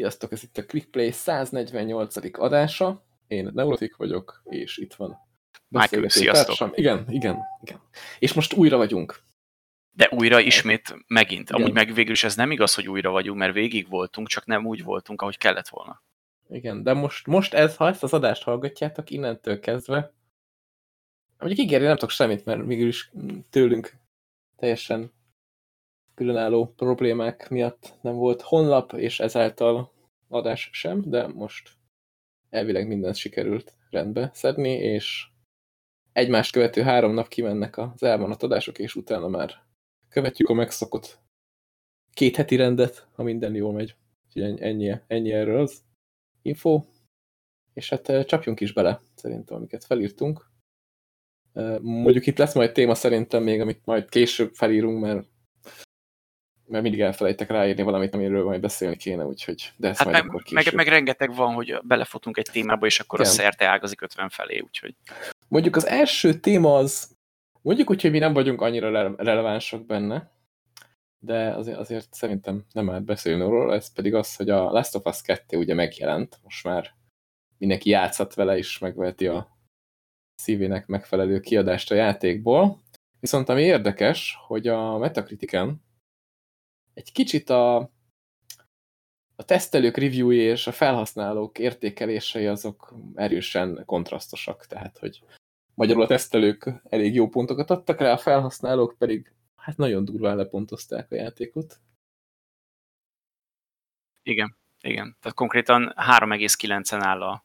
Sziasztok, ez itt a Quick Play 148. adása. Én Neurotik vagyok, és itt van Michael, sziasztok. Társam. Igen, igen, igen. És most újra vagyunk. De újra ismét megint. Igen. Amúgy meg végül is ez nem igaz, hogy újra vagyunk, mert végig voltunk, csak nem úgy voltunk, ahogy kellett volna. Igen, de most, most ez, ha ezt az adást hallgatjátok, innentől kezdve, mondjuk ígérni nem tudok semmit, mert végül is tőlünk teljesen különálló problémák miatt nem volt honlap, és ezáltal adás sem, de most elvileg mindent sikerült rendbe szedni, és egymást követő három nap kimennek az elvonat adások, és utána már követjük a megszokott két heti rendet, ha minden jól megy. Úgyhogy ennyi, ennyi erről az info. És hát csapjunk is bele, szerintem, amiket felírtunk. Mondjuk itt lesz majd téma szerintem még, amit majd később felírunk, mert mert mindig elfelejtek ráírni valamit, amiről majd beszélni kéne, úgyhogy de ezt hát majd meg, akkor meg, meg, rengeteg van, hogy belefotunk egy témába, és akkor Igen. a szerte ágazik 50 felé, úgyhogy. Mondjuk az első téma az, mondjuk úgy, hogy mi nem vagyunk annyira re relevánsak benne, de azért, azért szerintem nem árt beszélni róla, ez pedig az, hogy a Last of Us 2 ugye megjelent, most már mindenki játszhat vele, és megveheti a szívének megfelelő kiadást a játékból. Viszont ami érdekes, hogy a Metacritiken egy kicsit a, a tesztelők review és a felhasználók értékelései azok erősen kontrasztosak, tehát hogy magyarul a tesztelők elég jó pontokat adtak rá, a felhasználók pedig hát nagyon durván lepontozták a játékot. Igen, igen. Tehát konkrétan 3,9-en áll a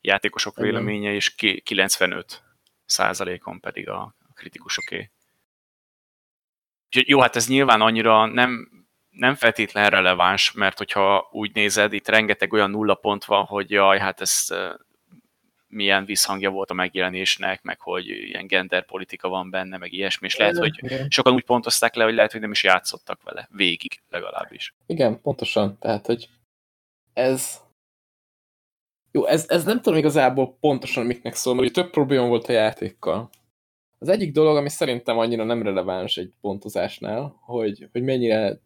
játékosok igen. véleménye, és 95 százalékon pedig a kritikusoké. jó, hát ez nyilván annyira nem nem feltétlen releváns, mert hogyha úgy nézed, itt rengeteg olyan nulla pont van, hogy jaj, hát ez milyen visszhangja volt a megjelenésnek, meg hogy ilyen genderpolitika van benne, meg ilyesmi, és lehet, hogy sokan úgy pontozták le, hogy lehet, hogy nem is játszottak vele, végig legalábbis. Igen, pontosan, tehát, hogy ez jó, ez, ez nem tudom igazából pontosan miknek szól, mert több probléma volt a játékkal. Az egyik dolog, ami szerintem annyira nem releváns egy pontozásnál, hogy, hogy mennyire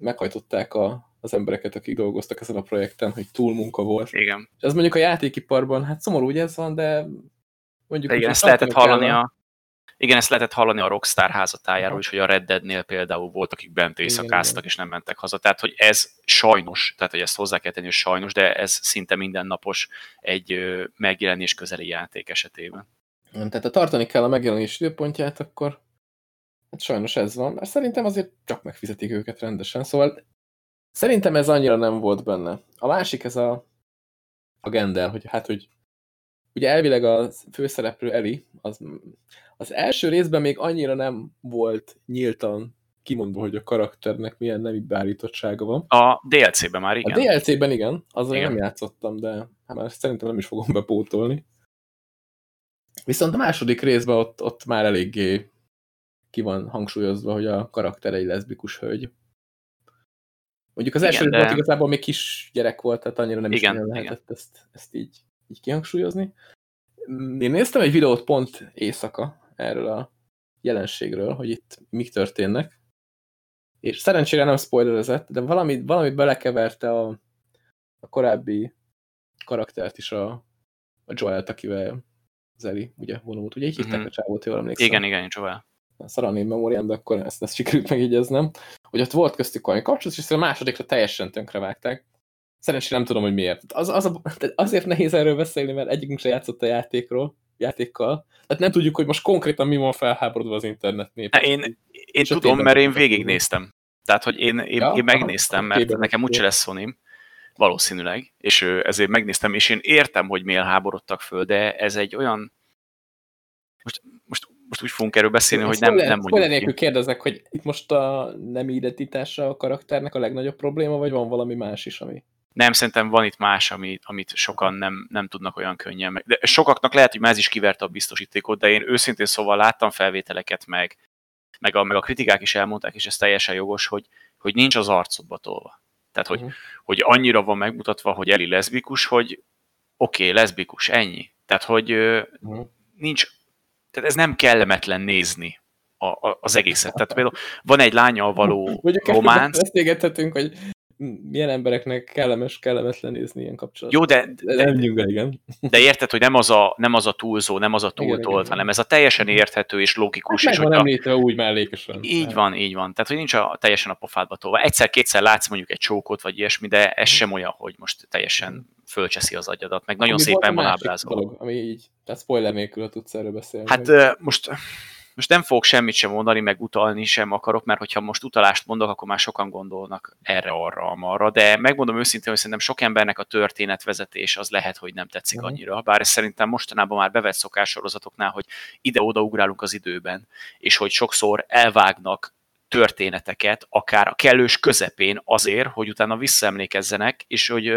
meghajtották a, az embereket, akik dolgoztak ezen a projekten, hogy túl munka volt. Igen. És ez mondjuk a játékiparban, hát szomorú, hogy ez van, de mondjuk... De igen, ezt lehetett hallani a, igen, ezt lehetett hallani a Rockstar házatájáról is, hogy a Red Deadnél például volt, akik bent éjszakáztak, és nem mentek haza. Tehát, hogy ez sajnos, tehát, hogy ezt hozzá kell tenni, hogy sajnos, de ez szinte mindennapos egy megjelenés közeli játék esetében. Tehát ha tartani kell a megjelenés időpontját, akkor Hát sajnos ez van, mert szerintem azért csak megfizetik őket rendesen, szóval szerintem ez annyira nem volt benne. A másik ez a, a Gendel, hogy hát, hogy ugye elvileg a főszereplő Eli, az, az első részben még annyira nem volt nyíltan kimondva, hogy a karakternek milyen nemi beállítottsága van. A DLC-ben már igen. A DLC-ben igen, azzal igen. nem játszottam, de hát már szerintem nem is fogom bepótolni. Viszont a második részben ott, ott már eléggé ki van hangsúlyozva, hogy a karakter egy leszbikus hölgy. Mondjuk az első de... igazából még kis gyerek volt, tehát annyira nem igen, is lehetett igen. ezt, ezt így, így kihangsúlyozni. Én néztem egy videót pont éjszaka erről a jelenségről, hogy itt mik történnek, és szerencsére nem spoilerezett, de valamit, valamit belekeverte a, a korábbi karaktert is a, a Joel-t, akivel Zeli, ugye vonult, ugye így hittek mm -hmm. a csávót, jól emlékszem. Igen, igen, Joel szarani memóriám, de akkor ezt, ezt sikerült megjegyeznem, hogy ott volt köztük olyan kapcsolat, és a másodikra teljesen tönkrevágták. Szerencsére nem tudom, hogy miért. Az, az a, azért nehéz erről beszélni, mert egyikünk se játszott a játékról, játékkal. Tehát nem tudjuk, hogy most konkrétan mi van felháborodva az internet nép. Hát én, én tudom, mert én végignéztem. Tehát, hogy én, én, ja, én megnéztem, mert képben nekem úgyse lesz sony valószínűleg, és ezért megnéztem, és én értem, hogy miért háborodtak föl, de ez egy olyan most, most most úgy fogunk erről beszélni, hogy nem, nem mondjuk nélkül kérdeznek, hogy itt most a nem identitása a karakternek a legnagyobb probléma, vagy van valami más is, ami... Nem, szerintem van itt más, amit, amit sokan nem, nem tudnak olyan könnyen meg. De sokaknak lehet, hogy már ez is kiverte a biztosítékot, de én őszintén szóval láttam felvételeket meg, meg a, meg a kritikák is elmondták, és ez teljesen jogos, hogy, hogy nincs az arcodba tolva. Tehát, hogy, uh-huh. hogy annyira van megmutatva, hogy Eli leszbikus, hogy oké, okay, leszbikus, ennyi. Tehát, hogy uh-huh. nincs tehát ez nem kellemetlen nézni a, a, az egészet. Tehát például van egy lányal való románc. Beszélgethetünk, hogy milyen embereknek kellemes, kellemetlen nézni ilyen kapcsolatot. Jó, de, de, nem de, igen. de érted, hogy nem az a, nem az a túlzó, nem az a túltolt, hanem ez a teljesen érthető és logikus. Hát és meg van említve úgy mellékesen. Így van, így van. Tehát, hogy nincs a, teljesen a pofádba tolva. Egyszer-kétszer látsz mondjuk egy csókot, vagy ilyesmi, de ez sem olyan, hogy most teljesen fölcseszi az agyadat, meg nagyon Ami szépen a van ábrázolva. Ami így, tehát spoiler nélkül, tudsz erről beszélni. Hát ö, most, most nem fogok semmit sem mondani, meg utalni sem akarok, mert hogyha most utalást mondok, akkor már sokan gondolnak erre, arra, amarra, de megmondom őszintén, hogy szerintem sok embernek a történetvezetés az lehet, hogy nem tetszik Mhm. annyira, bár ez szerintem mostanában már bevett szokássorozatoknál, hogy ide-oda ugrálunk az időben, és hogy sokszor elvágnak történeteket, akár a kellős közepén azért, hogy utána visszaemlékezzenek, és hogy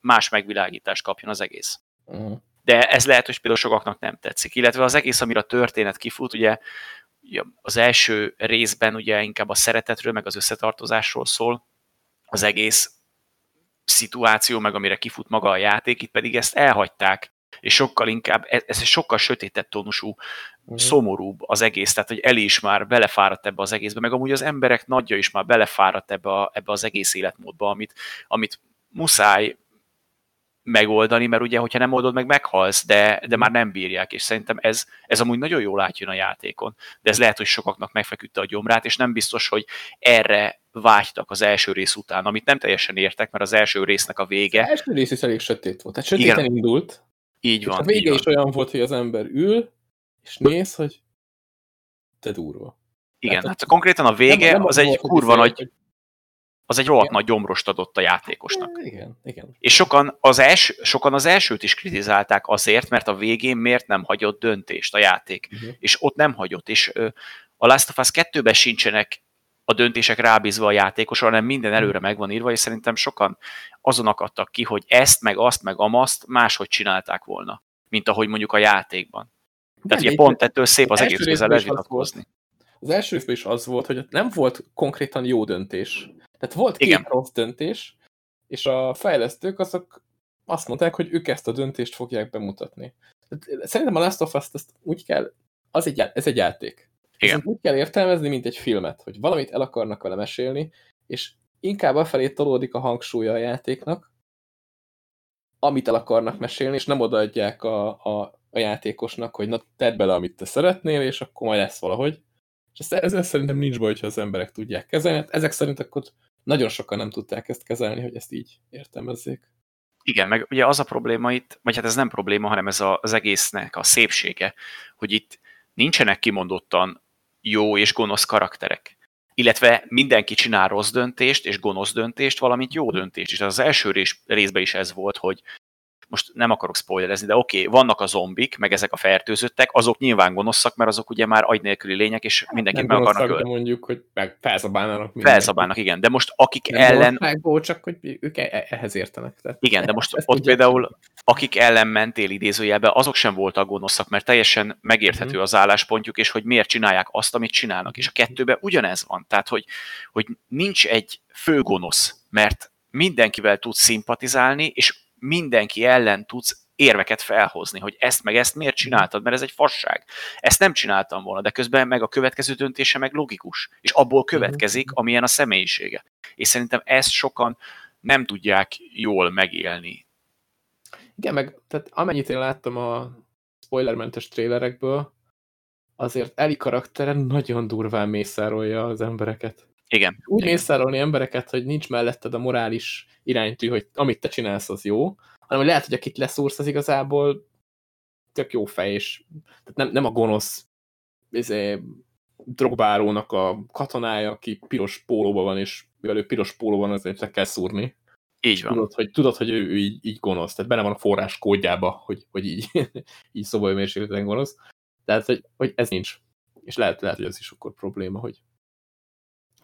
más megvilágítást kapjon az egész Uh-huh. De ez lehet, hogy például sokaknak nem tetszik. Illetve az egész, amire a történet kifut, ugye az első részben ugye inkább a szeretetről, meg az összetartozásról szól, az egész szituáció, meg amire kifut maga a játék, itt pedig ezt elhagyták, és sokkal inkább, ez ez egy sokkal sötétebb tónusú, Mhm. szomorúbb az egész, tehát hogy Eli is már belefáradt ebbe az egészbe, meg amúgy az emberek nagyja is már belefáradt ebbe, a, ebbe az egész életmódba, amit, amit muszáj megoldani, mert ugye, hogyha nem oldod meg, meghalsz, de, de már nem bírják, és szerintem ez, ez amúgy nagyon jól átjön a játékon, de ez lehet, hogy sokaknak megfeküdte a gyomrát, és nem biztos, hogy erre vágytak az első rész után, amit nem teljesen értek, mert az első résznek a Az vége, első rész is elég sötét volt. Tehát sötéten Igen. indult, így van, a vége van. is olyan volt, hogy az ember ül, és néz, hogy te durva. Igen, Tehát hát konkrétan a vége Nem- nem az egy volt, hogy kurva nagy, hogy- az egy rohadt nagy gyomrost adott a játékosnak. Igen, igen. És sokan az, els, sokan az elsőt is kritizálták azért, mert a végén miért nem hagyott döntést a játék. Uh-huh. És ott nem hagyott. És ö, a Last of Us 2-ben sincsenek a döntések rábízva a játékosra, hanem minden előre meg van írva, és szerintem sokan azon akadtak ki, hogy ezt, meg azt, meg amaszt máshogy csinálták volna, mint ahogy mondjuk a játékban. Tehát ugye itt- pont ettől szép az egész közel lehet vitatkozni. Az első részben is az volt, hogy nem volt konkrétan jó döntés. Tehát volt két Igen. rossz döntés, és a fejlesztők azok azt mondták, hogy ők ezt a döntést fogják bemutatni. Tehát Szerintem a Last of Us-t ezt úgy kell, az egy, ez egy játék. Igen. Ezt úgy kell értelmezni, mint egy filmet, hogy valamit el akarnak vele mesélni, és inkább afelé tolódik a hangsúlya a játéknak, amit el akarnak mesélni, és nem odaadják a, a, a játékosnak, hogy na tedd bele, amit te szeretnél, és akkor majd lesz valahogy. És ezt, ezzel szerintem nincs baj, hogyha az emberek tudják kezelni. Hát ezek szerint akkor nagyon sokan nem tudták ezt kezelni, hogy ezt így értelmezzék. Igen, meg ugye az a probléma itt, vagy hát ez nem probléma, hanem ez a, az egésznek a szépsége, hogy itt nincsenek kimondottan jó és gonosz karakterek. Illetve mindenki csinál rossz döntést és gonosz döntést, valamint jó döntést is. Az első rész, részben is ez volt, hogy most nem akarok spoilerezni, de oké, okay, vannak a zombik, meg ezek a fertőzöttek, azok nyilván gonoszak, mert azok ugye már agy nélküli lények, és mindenkit meg akarnak ölni. mondjuk, hogy meg felzabálnának mindenkit. Felzabálnak, igen. De most akik Nem ellen gonoszságból, csak hogy ők e- ehhez értenek. Tehát Igen, de most ezt ott tudják. például, akik ellen mentél idézőjelbe, azok sem voltak gonoszak, mert teljesen megérthető Mhm. az álláspontjuk, és hogy miért csinálják azt, amit csinálnak. És a kettőben ugyanez van. Tehát, hogy, hogy nincs egy főgonosz, mert mindenkivel tudsz szimpatizálni, és mindenki ellen tudsz érveket felhozni, hogy ezt meg ezt miért csináltad, mert ez egy fasság. Ezt nem csináltam volna, de közben meg a következő döntése meg logikus, és abból következik, amilyen a személyisége. És szerintem ezt sokan nem tudják jól megélni. Igen, meg tehát amennyit én láttam a spoilermentes trailerekből, azért Eli karaktere nagyon durván mészárolja az embereket. Igen. Úgy igen. mészárolni embereket, hogy nincs melletted a morális iránytű, hogy amit te csinálsz, az jó, hanem hogy lehet, hogy akit leszúrsz, az igazából tök jó fej, és tehát nem, nem a gonosz izé, drogbárónak a katonája, aki piros pólóban van, és mivel ő piros pólóban, azért le kell szúrni. Így van. Tudod, hogy, tudod, hogy ő, ő így, így gonosz. Tehát benne van a forrás kódjába, hogy, hogy így, így szobolyomérsékleten gonosz. Tehát, hogy, hogy ez nincs. És lehet, lehet, hogy ez is akkor probléma, hogy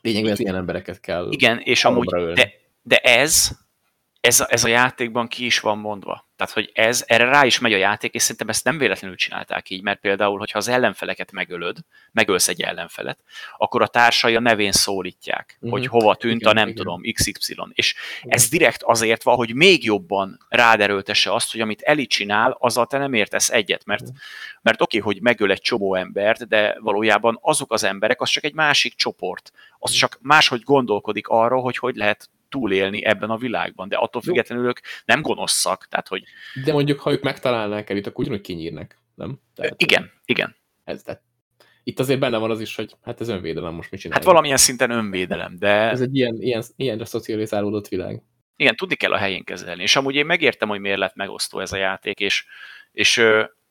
lényegben az ilyen embereket kell Igen, és amúgy, ölni. de, de ez, ez, a, ez a játékban ki is van mondva. Tehát, hogy ez, erre rá is megy a játék, és szerintem ezt nem véletlenül csinálták így, mert például, hogyha az ellenfeleket megölöd, megölsz egy ellenfelet, akkor a társai a nevén szólítják, Mhm. hogy hova tűnt Igen, a nem igen. tudom, XY. És ez direkt azért van, hogy még jobban ráderőltesse azt, hogy amit Eli csinál, azzal te nem értesz egyet, mert, mert oké, hogy megöl egy csomó embert, de valójában azok az emberek, az csak egy másik csoport. Az csak máshogy gondolkodik arról, hogy hogy lehet túlélni ebben a világban, de attól függetlenül ők nem gonoszak, tehát hogy... De mondjuk, ha ők megtalálnák el itt, akkor ugyanúgy kinyírnek, nem? Tehát, igen, igen. Ez, tehát itt azért benne van az is, hogy hát ez önvédelem, most mit csináljuk? Hát valamilyen szinten önvédelem, de... Ez egy ilyen, ilyen, ilyenre szocializálódott világ. Igen, tudni kell a helyén kezelni. És amúgy én megértem, hogy miért lett megosztó ez a játék, és, és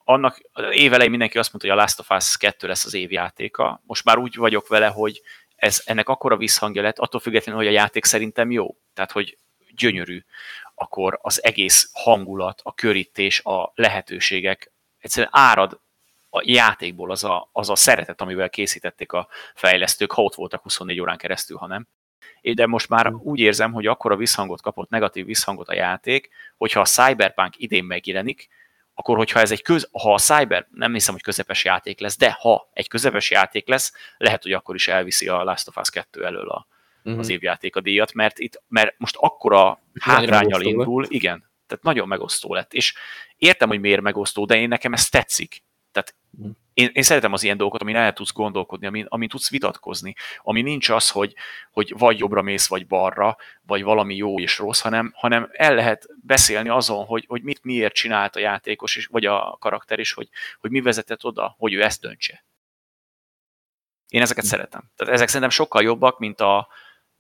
annak évelején mindenki azt mondta, hogy a Last of Us 2 lesz az évjátéka. Most már úgy vagyok vele, hogy ez, ennek akkora visszhangja lett, attól függetlenül, hogy a játék szerintem jó. Tehát, hogy gyönyörű. Akkor az egész hangulat, a körítés, a lehetőségek egyszerűen árad a játékból az a, az a szeretet, amivel készítették a fejlesztők, ha ott voltak 24 órán keresztül, ha nem. De most már úgy érzem, hogy akkora visszhangot kapott, negatív visszhangot a játék, hogyha a Cyberpunk idén megjelenik, akkor hogyha ez egy köz, ha a Cyber, nem hiszem, hogy közepes játék lesz, de ha egy közepes játék lesz, lehet, hogy akkor is elviszi a Last of Us 2 elől a, uh-huh. az évjáték a díjat, mert itt, mert most akkora hátrányal indul, lett. igen, tehát nagyon megosztó lett, és értem, hogy miért megosztó, de én nekem ez tetszik. Tehát uh-huh én, én szeretem az ilyen dolgokat, amin el tudsz gondolkodni, amin, amin tudsz vitatkozni, ami nincs az, hogy, hogy vagy jobbra mész, vagy balra, vagy valami jó és rossz, hanem, hanem el lehet beszélni azon, hogy, hogy mit miért csinált a játékos, is, vagy a karakter is, hogy, hogy mi vezetett oda, hogy ő ezt döntse. Én ezeket hm. szeretem. Tehát ezek szerintem sokkal jobbak, mint a,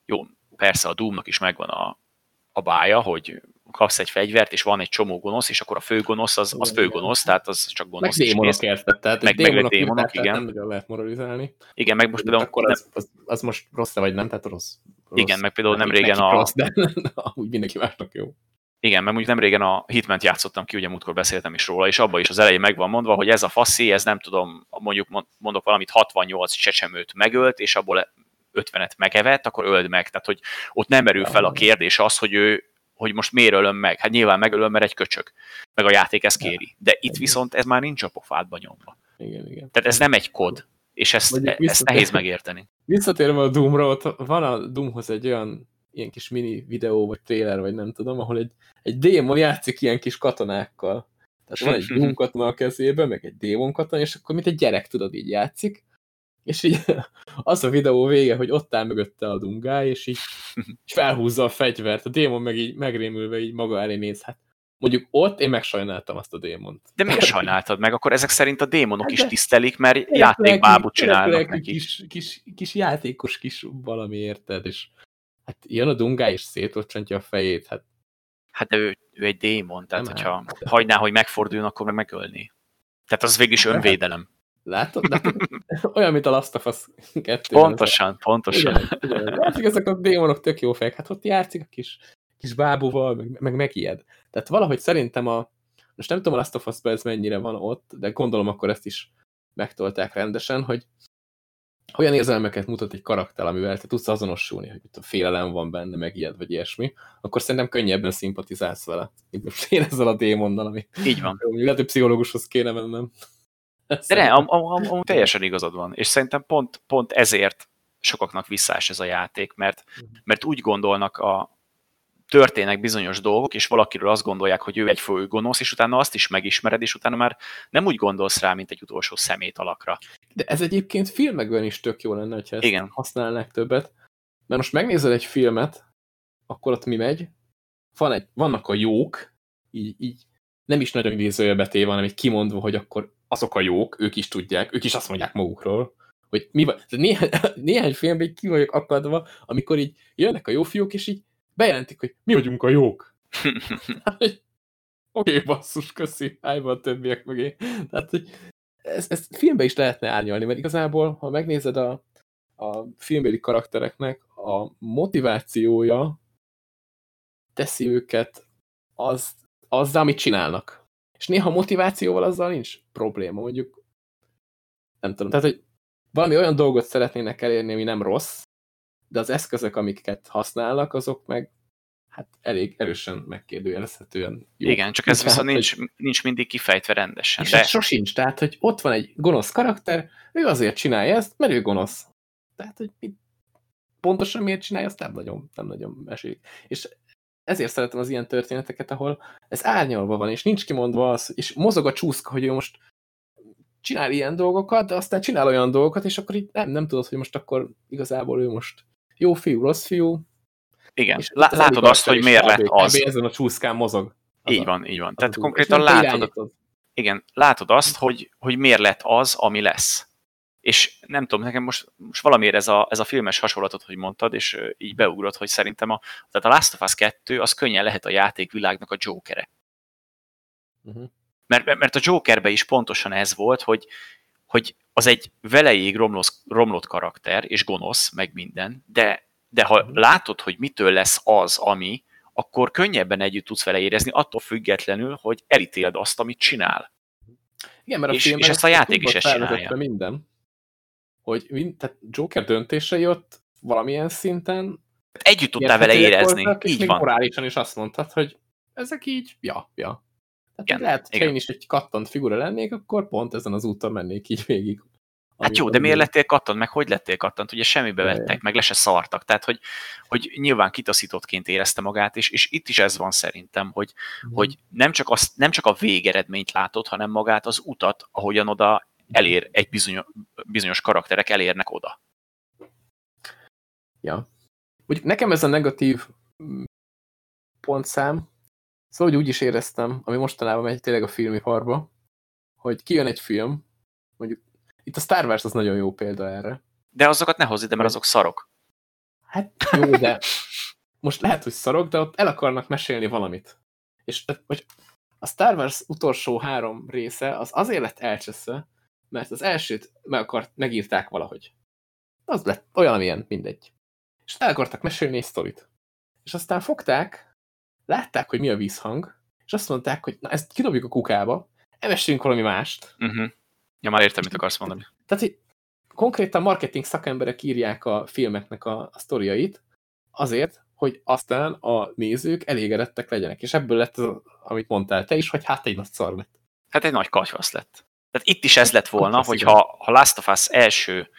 jó, persze a Doomnak is megvan a, a bája, hogy kapsz egy fegyvert, és van egy csomó gonosz, és akkor a főgonosz az, az főgonosz, tehát az csak gonosz. Meg démonok érted, tehát meg, démonok, meg démonok, igen. Nem nagyon lehet moralizálni. Igen, meg most például... Akkor az, az, az most rossz vagy nem, tehát rossz. rossz. Igen, meg például nem régen a... Rossz, de úgy mindenki másnak jó. Igen, meg mondjuk nem régen a Hitment játszottam ki, ugye múltkor beszéltem is róla, és abban is az elején meg van mondva, hogy ez a faszi, ez nem tudom, mondjuk mondok valamit, 68 csecsemőt megölt, és abból 50-et megevett, akkor öld meg. Tehát, hogy ott nem merül fel a kérdés az, hogy ő hogy most miért ölöm meg? Hát nyilván megölöm, mert egy köcsög. Meg a játék ezt kéri. De itt viszont ez már nincs a pofádba nyomva. Igen, igen. Tehát ez nem egy kod. És ezt, ezt nehéz megérteni. Visszatérve a Doomra, ott van a Doomhoz egy olyan ilyen kis mini videó, vagy trailer, vagy nem tudom, ahol egy, egy démon játszik ilyen kis katonákkal. Tehát van egy Doom katona a kezében, meg egy démon katona, és akkor mint egy gyerek, tudod, így játszik, és így az a videó vége, hogy ott áll mögötte a dungály, és így, így felhúzza a fegyvert, a démon meg így megrémülve így maga elé néz, hát mondjuk ott én megsajnáltam azt a démont. De miért sajnáltad meg? Akkor ezek szerint a démonok hát is tisztelik, mert játékbábut csinálnak neki. Kis, kis, kis játékos kis valami, érted? És hát jön a dungály, és szétocsantja a fejét, hát Hát de ő, ő egy démon, tehát nem hogyha hát. hagyná, hogy megforduljon, akkor meg megölni. Tehát az végig is önvédelem. Látod? Látod? Olyan, mint a Last of Us 2. Pontosan, az. pontosan. Ugyan. Látszik, ezek a démonok tök jó fejek. Hát ott játszik a kis, kis bábúval, meg, meg megijed. Tehát valahogy szerintem a, most nem tudom a Last of us ez mennyire van ott, de gondolom akkor ezt is megtolták rendesen, hogy olyan érzelmeket mutat egy karakter, amivel te tudsz azonosulni, hogy a félelem van benne, meg ilyet, vagy ilyesmi, akkor szerintem könnyebben szimpatizálsz vele, mint most én ezzel a démonnal, ami így van. Lehet, hogy pszichológushoz kéne mennem. De ne, am, am, am, am, teljesen igazad van. És szerintem pont, pont ezért sokaknak visszás ez a játék, mert, mert úgy gondolnak a, történnek bizonyos dolgok, és valakiről azt gondolják, hogy ő egy fő gonosz, és utána azt is megismered, és utána már nem úgy gondolsz rá, mint egy utolsó szemét alakra. De ez egyébként filmekben is tök jó lenne, ha ezt Igen. használnák többet. Mert most megnézel egy filmet, akkor ott mi megy? Van egy, vannak a jók, így, így nem is nagyon idézőjelbe téve, hanem egy kimondva, hogy akkor azok a jók, ők is tudják, ők is azt mondják magukról, hogy mi van. Néhány, néhány filmben ki vagyok akadva, amikor így jönnek a jó fiúk, és így bejelentik, hogy mi vagyunk a jók. Oké, okay, basszus, köszi, állj a többiek mögé. Tehát, hogy ezt, ezt filmbe is lehetne árnyalni, mert igazából, ha megnézed a, a filmbeli karaktereknek, a motivációja teszi őket az, azzal, amit csinálnak. És néha motivációval azzal nincs probléma, mondjuk nem tudom, tehát, hogy valami olyan dolgot szeretnének elérni, ami nem rossz, de az eszközök, amiket használnak, azok meg hát elég erősen megkérdőjelezhetően jó. Igen, csak ez viszont nincs, hogy... nincs mindig kifejtve rendesen. És de... ez sosincs, tehát, hogy ott van egy gonosz karakter, ő azért csinálja ezt, mert ő gonosz. Tehát, hogy mit pontosan miért csinálja, azt nem nagyon, nem nagyon mesélik. És ezért szeretem az ilyen történeteket, ahol ez árnyalva van, és nincs kimondva az, és mozog a csúszka, hogy ő most csinál ilyen dolgokat, de aztán csinál olyan dolgokat, és akkor így nem, nem tudod, hogy most akkor igazából ő most jó fiú, rossz fiú. Igen, és Lá- látod azt, hogy miért lett az. ezen a csúszkán mozog. Így van, így van. Tehát konkrétan látod, igen, látod azt, hogy, hogy miért lett az, ami lesz. És nem tudom, nekem most, most valamiért ez a, ez a filmes hasonlatot, hogy mondtad, és így beugrott, hogy szerintem a, tehát a Last of Us 2 az könnyen lehet a játékvilágnak a Jokere. Uh-huh. Mert, mert a Jokerbe is pontosan ez volt, hogy, hogy az egy veleig romlos, romlott karakter, és gonosz, meg minden, de, de ha uh-huh. látod, hogy mitől lesz az, ami, akkor könnyebben együtt tudsz vele érezni, attól függetlenül, hogy elítéld azt, amit csinál. Igen, mert a és, és ezt a játék is ezt csinálja. Minden, hogy mind, tehát Joker döntése jött valamilyen szinten. Együtt tudtál vele érezni. Voltak, így van. morálisan is azt mondtad, hogy ezek így, ja, ja. Tehát igen, lehet, hogy én is egy kattant figura lennék, akkor pont ezen az úton mennék így végig. Hát jó, de miért lettél kattant, meg hogy lettél kattant? Ugye semmibe vettek, meg le se szartak. Tehát, hogy, hogy nyilván kitaszítottként érezte magát, és, és itt is ez van szerintem, hogy, mm. hogy nem, csak azt, nem csak a végeredményt látod, hanem magát az utat, ahogyan oda elér egy bizonyos, bizonyos karakterek elérnek oda. Ja. Úgy nekem ez a negatív mm, pontszám, szóval úgy is éreztem, ami mostanában megy tényleg a filmiparba, hogy kijön egy film, mondjuk itt a Star Wars az nagyon jó példa erre. De azokat ne hozz ide, mert azok szarok. Hát jó, de most lehet, hogy szarok, de ott el akarnak mesélni valamit. És hogy a Star Wars utolsó három része az azért lett elcseszve, mert az elsőt meg akart, megírták valahogy. Az lett olyan, amilyen, mindegy. És el akartak mesélni egy sztorit. És aztán fogták, látták, hogy mi a vízhang, és azt mondták, hogy na ezt kidobjuk a kukába, emeséljünk valami mást. Uh mhm. -huh. Ja, már értem, mit akarsz mondani. Tehát, hogy konkrétan marketing szakemberek írják a filmeknek a, a sztoriait azért, hogy aztán a nézők elégedettek legyenek. És ebből lett, az, amit mondtál te is, hogy hát egy nagy szar lett. Hát egy nagy katyvasz lett. Tehát itt is ez lett volna, hogy ha, ha Last of Us első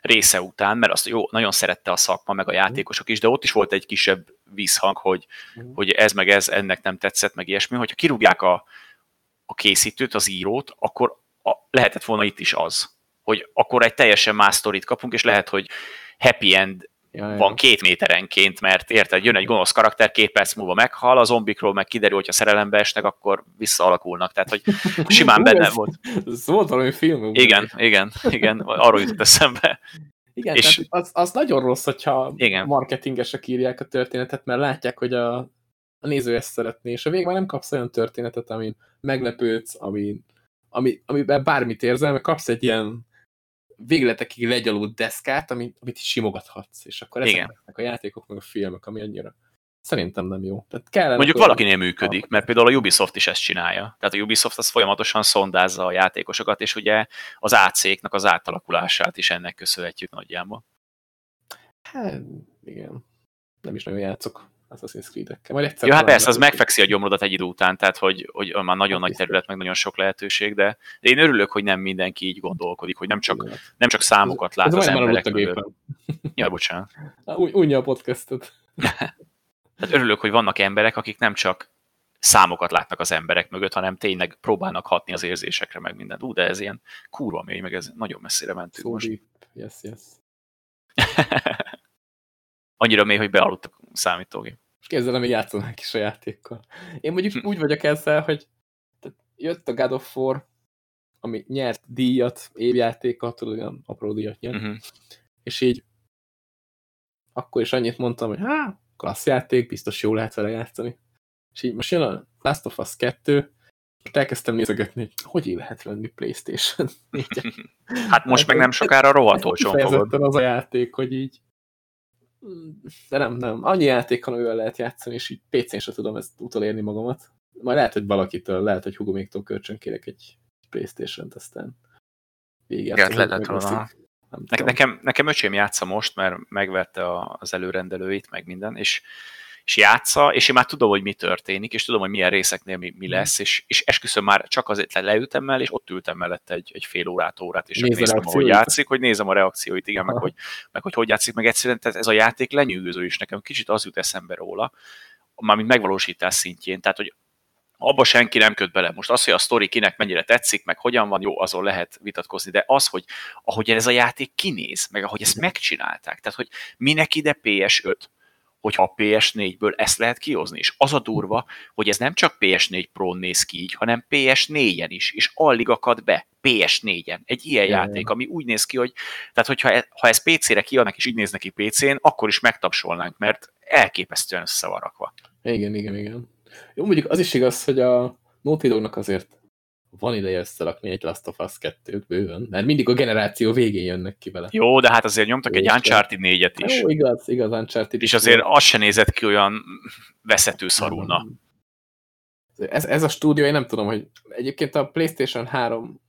része után, mert azt jó, nagyon szerette a szakma, meg a játékosok is, de ott is volt egy kisebb vízhang, hogy, mm. hogy ez meg ez ennek nem tetszett, meg ilyesmi, hogyha kirúgják a, a készítőt, az írót, akkor a, lehetett volna itt is az, hogy akkor egy teljesen más sztorit kapunk, és lehet, hogy happy end ja, van két méterenként, mert érted, jön egy gonosz karakter, két perc múlva meghal, a zombikról meg kiderül, hogyha szerelembe esnek, akkor visszaalakulnak. Tehát, hogy simán benne ez, volt. Ez volt valami film. Igen, igen, igen, arról jutott eszembe. Igen, és, tehát az, az nagyon rossz, hogyha igen. marketingesek írják a történetet, mert látják, hogy a, a néző ezt szeretné, és a végén nem kapsz olyan történetet, amin meglepődsz, amin, ami, amiben bármit érzel, mert kapsz egy ilyen végletekig legyalult deszkát, amit, amit simogathatsz, és akkor ezek a játékok, meg a filmek, ami annyira szerintem nem jó. Tehát kellene Mondjuk akkor... valakinél működik, mert például a Ubisoft is ezt csinálja. Tehát a Ubisoft az folyamatosan szondázza a játékosokat, és ugye az AC-knak az átalakulását is ennek köszönhetjük nagyjából. Hát, igen. Nem is nagyon játszok Assassin's Creed-ekkel. Majd egyszer ja, hát persze, az megfekszi a gyomrodat egy idő után, tehát hogy, hogy már nagyon nagy terület, meg nagyon sok lehetőség, de, de én örülök, hogy nem mindenki így gondolkodik, hogy nem csak, nem csak számokat lát ez az emberek mögött. Ja, bocsánat. Unja a podcastot. Tehát örülök, hogy vannak emberek, akik nem csak számokat látnak az emberek mögött, hanem tényleg próbálnak hatni az érzésekre, meg mindent. Ú, de ez ilyen kurva mély, meg ez nagyon messzire mentünk so most. Deep. Yes, yes. Annyira mély, hogy bealudt a számítógép. És képzelem, hogy játszanánk is a játékkal. Én mondjuk hm. úgy vagyok ezzel, hogy jött a God of War, ami nyert díjat, évjátékat, tudod, olyan apró díjat nyert, uh mhm. -huh. és így akkor is annyit mondtam, hogy hát, klassz játék, biztos jó lehet vele játszani. És így most jön a Last of Us 2, most elkezdtem nézegetni, hogy hogy lehet venni Playstation 4 Hát most meg nem sokára rohadt olcsón fogod. az a játék, hogy így de nem, nem. Annyi játékkal, amivel lehet játszani, és így PC-n sem tudom ezt utolérni magamat. Majd lehet, hogy valakitől, lehet, hogy Hugoméktól kölcsön kérek egy Playstation-t, aztán végig lehet volna. Ne, nekem, nekem öcsém játsza most, mert megvette az előrendelőit, meg minden, és és játsza, és én már tudom, hogy mi történik, és tudom, hogy milyen részeknél mi, mi mhm. lesz, és, és esküszöm már csak azért leültem mellé, és ott ültem mellette egy, egy fél órát, órát, és nézem, hogy játszik, hogy nézem a reakcióit, igen, meg hogy, meg hogy hogy játszik, meg egyszerűen tehát ez a játék lenyűgöző is nekem, kicsit az jut eszembe róla, mármint megvalósítás szintjén, tehát hogy abba senki nem köt bele. Most az, hogy a sztori kinek mennyire tetszik, meg hogyan van, jó, azon lehet vitatkozni, de az, hogy ahogy ez a játék kinéz, meg ahogy ezt megcsinálták, tehát hogy minek ide PS5, hogyha a PS4-ből ezt lehet kihozni. És az a durva, hogy ez nem csak PS4 Pro néz ki így, hanem PS4-en is, és alig akad be PS4-en. Egy ilyen Ja, ja. játék, ami úgy néz ki, hogy tehát hogyha e, ha ez PC-re kiadnak, és így néz neki PC-n, akkor is megtapsolnánk, mert elképesztően össze van rakva. Igen, igen, igen. Jó, mondjuk az is igaz, hogy a Naughty Dognak azért van ideje összerakni egy Last of Us 2-t bőven, mert mindig a generáció végén jönnek ki vele. Jó, de hát azért nyomtak egy Jó, Uncharted 4-et is. Jó, igaz, igaz, Uncharted És azért az se nézett ki olyan veszető szarulna. Ez, ez a stúdió, én nem tudom, hogy egyébként a PlayStation 3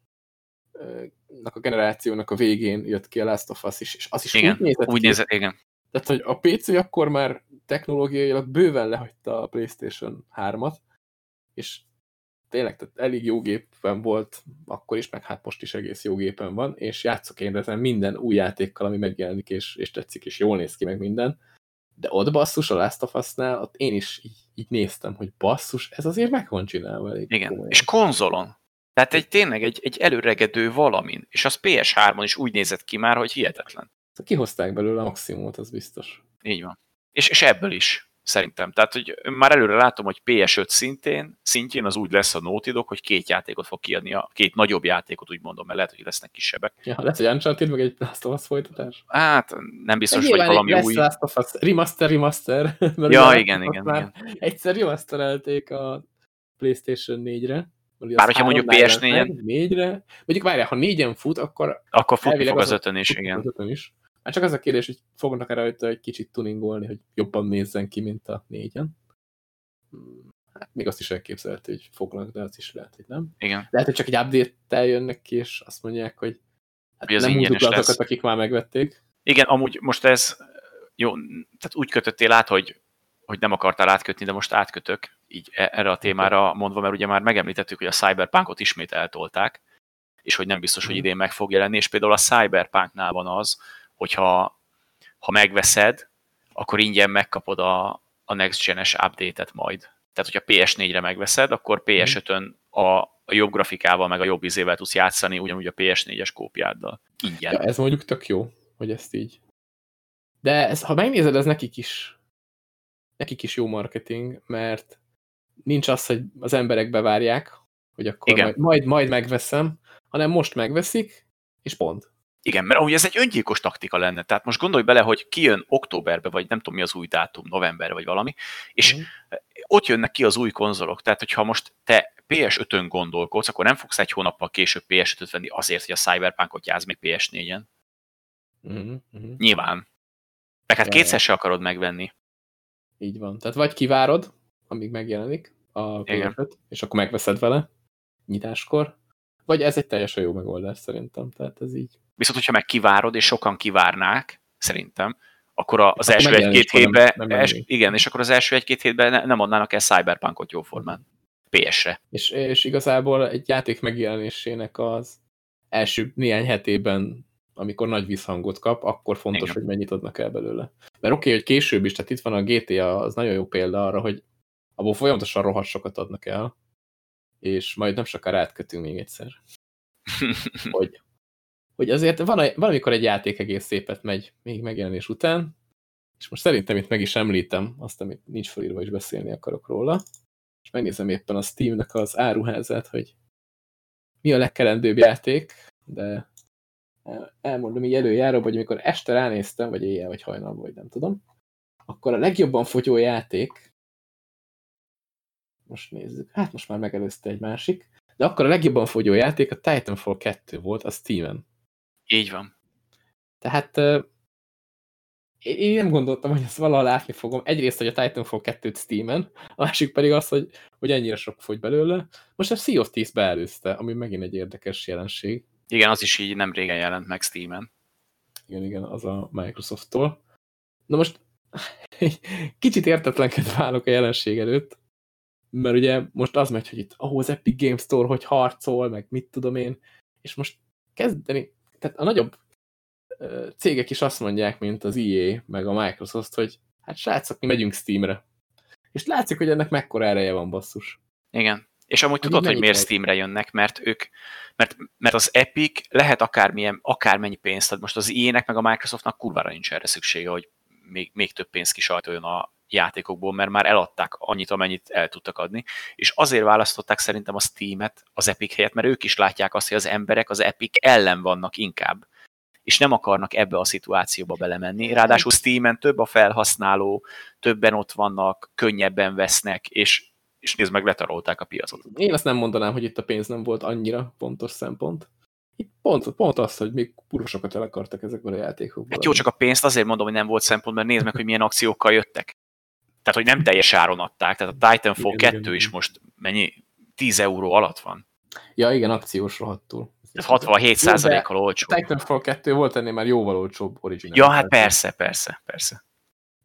nak a generációnak a végén jött ki a Last of Us is, és az is Igen, úgy nézett Úgy ki, nézett, igen. tehát, hogy a PC akkor már technológiailag bőven lehagyta a PlayStation 3-at, és tényleg tehát elég jó gépen volt akkor is, meg hát most is egész jó gépen van, és játszok én ezen minden új játékkal, ami megjelenik, és, és tetszik, és jól néz ki meg minden. De ott basszus, a Last of Us-nál, ott én is így, így néztem, hogy basszus, ez azért meg van csinálva. elég Igen, komolyan. és konzolon. Tehát egy tényleg egy, egy előregedő valamin. És az PS3-on is úgy nézett ki már, hogy hihetetlen. Kihozták belőle a maximumot, az biztos. Így van. És, és ebből is, szerintem. Tehát, hogy már előre látom, hogy PS5 szintén, szintjén az úgy lesz a Naughty Dog, hogy két játékot fog kiadni, a két nagyobb játékot, úgy mondom, mert lehet, hogy lesznek kisebbek. Ja, lesz egy Uncharted, meg egy Last of Us folytatás. Hát nem biztos, Nyilván hogy valami lesz új. Last of Us remaster, remaster. Ja, igen, igen, igen. Egyszer remasterelték a PlayStation 4-re. Bár hogyha mondjuk PS4-en Négyre. Mondjuk várjál, ha négyen fut, akkor Akkor futni fog az az ötön is, igen. az ötön is. Hát csak az a kérdés, hogy fognak erre rajta egy kicsit tuningolni, hogy jobban nézzen ki, mint a négyen. Hmm, Hát még azt is elképzelhető, hogy fognak, de az is lehet, hogy nem. Igen. Lehet, hogy csak egy update-tel jönnek ki, és azt mondják, hogy hát Hogy az nem lesz. azokat, akik már megvették. Igen, amúgy most ez, jó, tehát úgy kötöttél át, hogy, hogy nem akartál átkötni, de most átkötök, így e- erre a témára mondva, mert ugye már megemlítettük, hogy a Cyberpunkot ismét eltolták, és hogy nem biztos, hogy Mhm. idén meg fog jelenni, és például a Cyberpunknál van az, hogyha ha megveszed, akkor ingyen megkapod a, a Next Gen-es update-et majd. Tehát, hogyha PS4-re megveszed, akkor PS5-ön a, a jobb grafikával, meg a jobb izével tudsz játszani, ugyanúgy a PS4-es kópiáddal. Ingyen. Ja, ez mondjuk tök jó, hogy ezt így. De ez, ha megnézed, ez nekik is nekik is jó marketing, mert nincs az, hogy az emberek bevárják, hogy akkor Igen. majd, majd, majd megveszem, hanem most megveszik, és pont. Igen, mert amúgy ez egy öngyilkos taktika lenne. Tehát most gondolj bele, hogy kijön októberbe, vagy nem tudom mi az új dátum, november vagy valami, és Mhm. ott jönnek ki az új konzolok. Tehát, hogyha most te PS5-ön gondolkodsz, akkor nem fogsz egy hónappal később PS5-öt venni azért, hogy a Cyberpunkot játsz még PS4-en. Uh-huh, uh-huh. Nyilván. Meg hát kétszer se akarod megvenni. Így van. Tehát vagy kivárod, amíg megjelenik a ps és akkor megveszed vele nyitáskor, vagy ez egy teljesen jó megoldás szerintem. Tehát ez így. Viszont, hogyha meg kivárod, és sokan kivárnák, szerintem, akkor a- az Akkor első egy-két nem- hétben, nem els, igen, és akkor az első egy-két hétben ne, nem adnának el Cyberpunkot jóformán. PS-re. És, és igazából egy játék megjelenésének az első néhány hetében, amikor nagy visszhangot kap, akkor fontos, Igen. hogy mennyit adnak el belőle. Mert oké, okay, hogy később is, tehát itt van a GTA, az nagyon jó példa arra, hogy abból folyamatosan rohadt sokat adnak el, és majd nem sokára átkötünk még egyszer. hogy, hogy azért van, valamikor egy játék egész szépet megy még megjelenés után, és most szerintem itt meg is említem azt, amit nincs felírva, és beszélni akarok róla, és megnézem éppen a Steamnek az áruházát, hogy mi a legkelendőbb játék, de el- elmondom így előjáróban, hogy amikor este ránéztem, vagy éjjel, vagy hajnalban, vagy nem tudom, akkor a legjobban fogyó játék, most nézzük, hát most már megelőzte egy másik, de akkor a legjobban fogyó játék a Titanfall 2 volt a Steam-en. Így van. Tehát ö, én nem gondoltam, hogy ezt valahol látni fogom. Egyrészt, hogy a Titanfall 2-t Steam-en, a másik pedig az, hogy, hogy ennyire sok fogy belőle. Most a Sea of Thieves beelőzte, ami megint egy érdekes jelenség. Igen, az is így nem régen jelent meg Steam-en. Igen, igen, az a Microsoft-tól. Na most kicsit értetlenkedve válok a jelenség előtt, mert ugye most az megy, hogy itt ahhoz az Epic Games Store, hogy harcol, meg mit tudom én, és most kezdeni, tehát a nagyobb cégek is azt mondják, mint az EA, meg a Microsoft, hogy hát srácok, mi megyünk Steamre. És látszik, hogy ennek mekkora ereje van, basszus. Igen. És amúgy tudod, hogy miért? Steamre jönnek, mert ők, mert, mert az Epic lehet akármilyen, akármennyi pénzt ad. Most az EA-nek meg a Microsoftnak kurvára nincs erre szüksége, hogy még, még több pénzt kisajtoljon a játékokból, mert már eladták annyit, amennyit el tudtak adni, és azért választották szerintem a Steam-et az Epic helyett, mert ők is látják azt, hogy az emberek az Epic ellen vannak inkább, és nem akarnak ebbe a szituációba belemenni. Ráadásul Steam-en több a felhasználó, többen ott vannak, könnyebben vesznek, és, és nézd meg, letarolták a piacot. Én azt nem mondanám, hogy itt a pénz nem volt annyira pontos szempont. Itt pont, pont az, hogy még purosokat el akartak ezekből a játékokból. Hát jó, csak a pénzt azért mondom, hogy nem volt szempont, mert nézd meg, hogy milyen akciókkal jöttek. Tehát, hogy nem teljes áron adták. Tehát a Titanfall igen, 2 igen, is most mennyi? 10 euró alatt van. Ja, igen, akciós rohadtul. Ez 67%-kal olcsó. Titanfall 2 volt ennél már jóval olcsóbb originál. Ja, hát persze, persze, persze.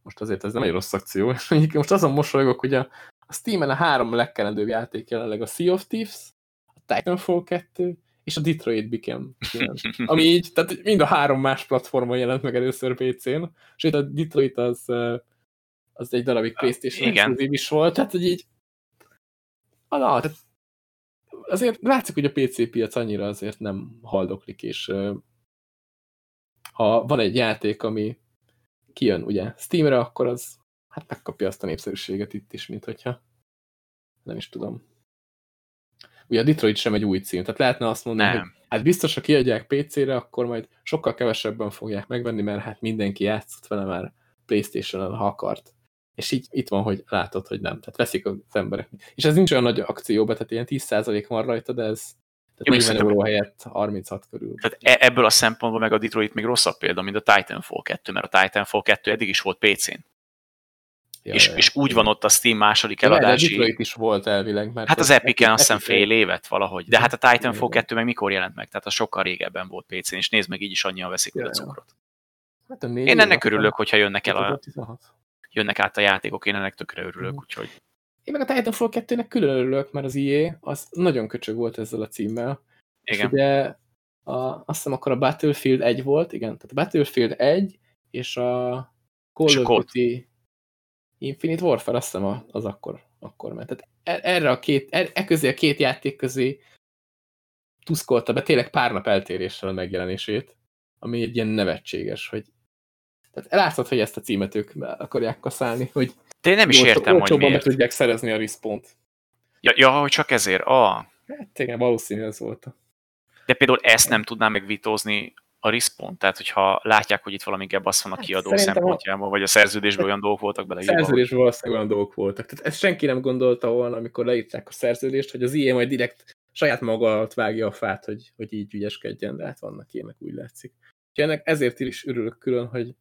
Most azért ez nem egy rossz akció. Most azon mosolygok, hogy a, a Steam-en a három legkelendőbb játék jelenleg a Sea of Thieves, a Titanfall 2 és a Detroit Become Ami így, tehát mind a három más platformon jelent meg először PC-n, itt a Detroit az, az egy darabig PlayStation exkluzív is volt, tehát hogy így ah, na, tehát azért látszik, hogy a PC piac annyira azért nem haldoklik, és ha van egy játék, ami kijön ugye Steamre, akkor az hát megkapja azt a népszerűséget itt is, mint hogyha nem is tudom. Ugye a Detroit sem egy új cím, tehát lehetne azt mondani, nem. hogy hát biztos, ha kiadják PC-re, akkor majd sokkal kevesebben fogják megvenni, mert hát mindenki játszott vele már Playstation-on, ha akart. És így itt van, hogy látod, hogy nem. Tehát veszik az emberek. És ez nincs olyan nagy akcióban, tehát ilyen 10% van rajta, de ez tehát 40 euró helyett 36 körül. Tehát e- ebből a szempontból meg a Detroit még rosszabb példa, mint a Titanfall 2, mert a Titanfall 2 eddig is volt PC-n. Ja, és, ja, és úgy van ott a Steam második ja, eladási... De Detroit is volt elvileg. Mert hát az Epic-en azt hiszem fél évet valahogy. De hát a Titanfall 2 meg mikor jelent meg? Tehát az sokkal régebben volt PC-n, és nézd meg, így is annyian veszik ja, a cukrot. Hát a Én ennek örülök, hogyha jönnek el a... Jönnek át a játékok, én ennek tökre örülök, úgyhogy... Én meg a Titanfall 2-nek külön örülök, mert az IE az nagyon köcsög volt ezzel a címmel. Igen. És ugye a, azt hiszem akkor a Battlefield 1 volt, igen, tehát a Battlefield 1 és a Call of Duty Infinite Warfare, azt hiszem az akkor, akkor ment. Tehát e, erre a két, e, e közé a két játék közé tuszkolta be tényleg pár nap eltéréssel a megjelenését, ami egy ilyen nevetséges, hogy tehát látszod, hogy ezt a címet ők akarják kaszálni, hogy de én nem is értem, hogy miért. tudják szerezni a respawn-t. Ja, ja, hogy csak ezért. Ah. Hát igen, valószínű ez volt. De például ezt nem tudnám megvitózni a respawn, tehát hogyha látják, hogy itt valami gebasz van a hát kiadó szempontjából, vagy a szerződésben olyan dolgok voltak bele. A szerződésben valószínűleg olyan dolgok voltak. Tehát ezt senki nem gondolta volna, amikor leírták a szerződést, hogy az IE majd direkt saját maga alatt vágja a fát, hogy, hogy így ügyeskedjen, de hát vannak ilyenek, úgy látszik. Úgyhogy ennek ezért is örülök külön, hogy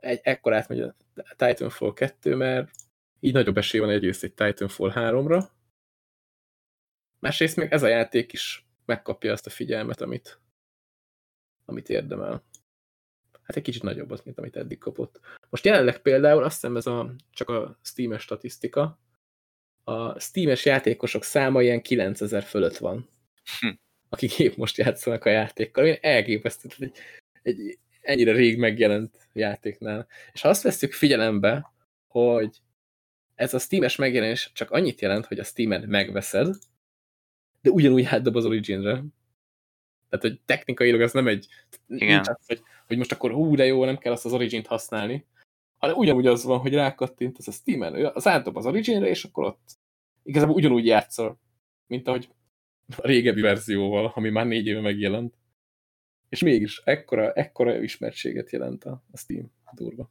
egy, ekkorát megy a Titanfall 2, mert így nagyobb esély van egyrészt egy Titanfall 3-ra, másrészt még ez a játék is megkapja azt a figyelmet, amit, amit érdemel. Hát egy kicsit nagyobb az, mint amit eddig kapott. Most jelenleg például azt hiszem ez a, csak a Steam-es statisztika, a Steam-es játékosok száma ilyen 9000 fölött van. Hm. Akik épp most játszanak a játékkal. Én elképesztő, egy, egy ennyire rég megjelent játéknál. És ha azt veszük figyelembe, hogy ez a Steam-es megjelenés csak annyit jelent, hogy a Steam-en megveszed, de ugyanúgy átdob az Origin-re. Tehát, hogy technikailag ez nem egy... Igen. Az, hogy, hogy most akkor hú, de jó, nem kell azt az Origin-t használni, hanem ugyanúgy az van, hogy rákattint ez a Steam-en, az átdob az Origin-re, és akkor ott igazából ugyanúgy játszol, mint ahogy a régebbi verzióval, ami már négy éve megjelent. És mégis ekkora, ekkora ismertséget jelent a, a Steam durva.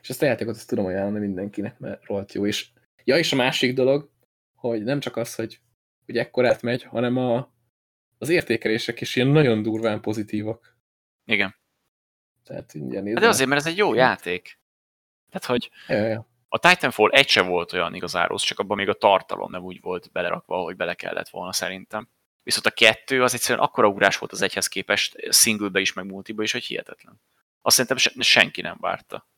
És ezt a játékot ezt tudom ajánlani mindenkinek, mert rohadt jó. És, ja, és a másik dolog, hogy nem csak az, hogy, hogy ekkorát megy, hanem a, az értékelések is ilyen nagyon durván pozitívak. Igen. Tehát ilyen De azért, mert ez egy jó játék. Tehát, hogy ja, ja. A Titanfall egy se volt olyan igazán rossz, csak abban még a tartalom nem úgy volt belerakva, hogy bele kellett volna szerintem. Viszont a kettő az egyszerűen akkora ugrás volt az egyhez képest, singlebe is, meg multiba is, hogy hihetetlen. Azt szerintem senki nem várta.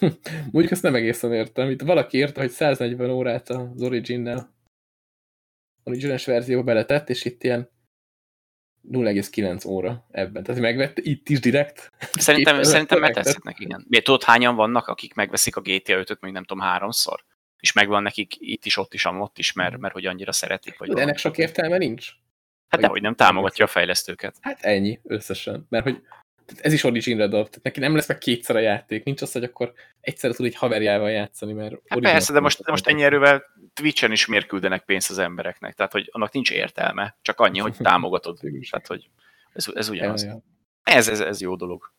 Mondjuk ezt nem egészen értem. Itt valaki írta, hogy 140 órát az Origin-nel Origin-es verzióba beletett, és itt ilyen 0,9 óra ebben. Tehát megvett itt is direkt. Szerintem, szerintem megteszhetnek, igen. Miért tudod, hányan vannak, akik megveszik a GTA 5-öt, még nem tudom, háromszor? És megvan nekik itt is, ott is, ott is, mert, mert hogy annyira szeretik. Vagy De ennek sok értelme nincs. Hát dehogy nem támogatja a fejlesztőket. Hát ennyi összesen. Mert hogy ez is Origin-re dob, tehát neki nem lesz meg kétszer a játék, nincs az, hogy akkor egyszerre tud egy haverjával játszani, mert... Hát persze, de most, de most ennyi erővel Twitch-en is miért küldenek pénzt az embereknek, tehát hogy annak nincs értelme, csak annyi, hogy támogatod. tehát, hogy ez, ez ugyanaz. Ja, ja. Ez, ez, ez jó dolog.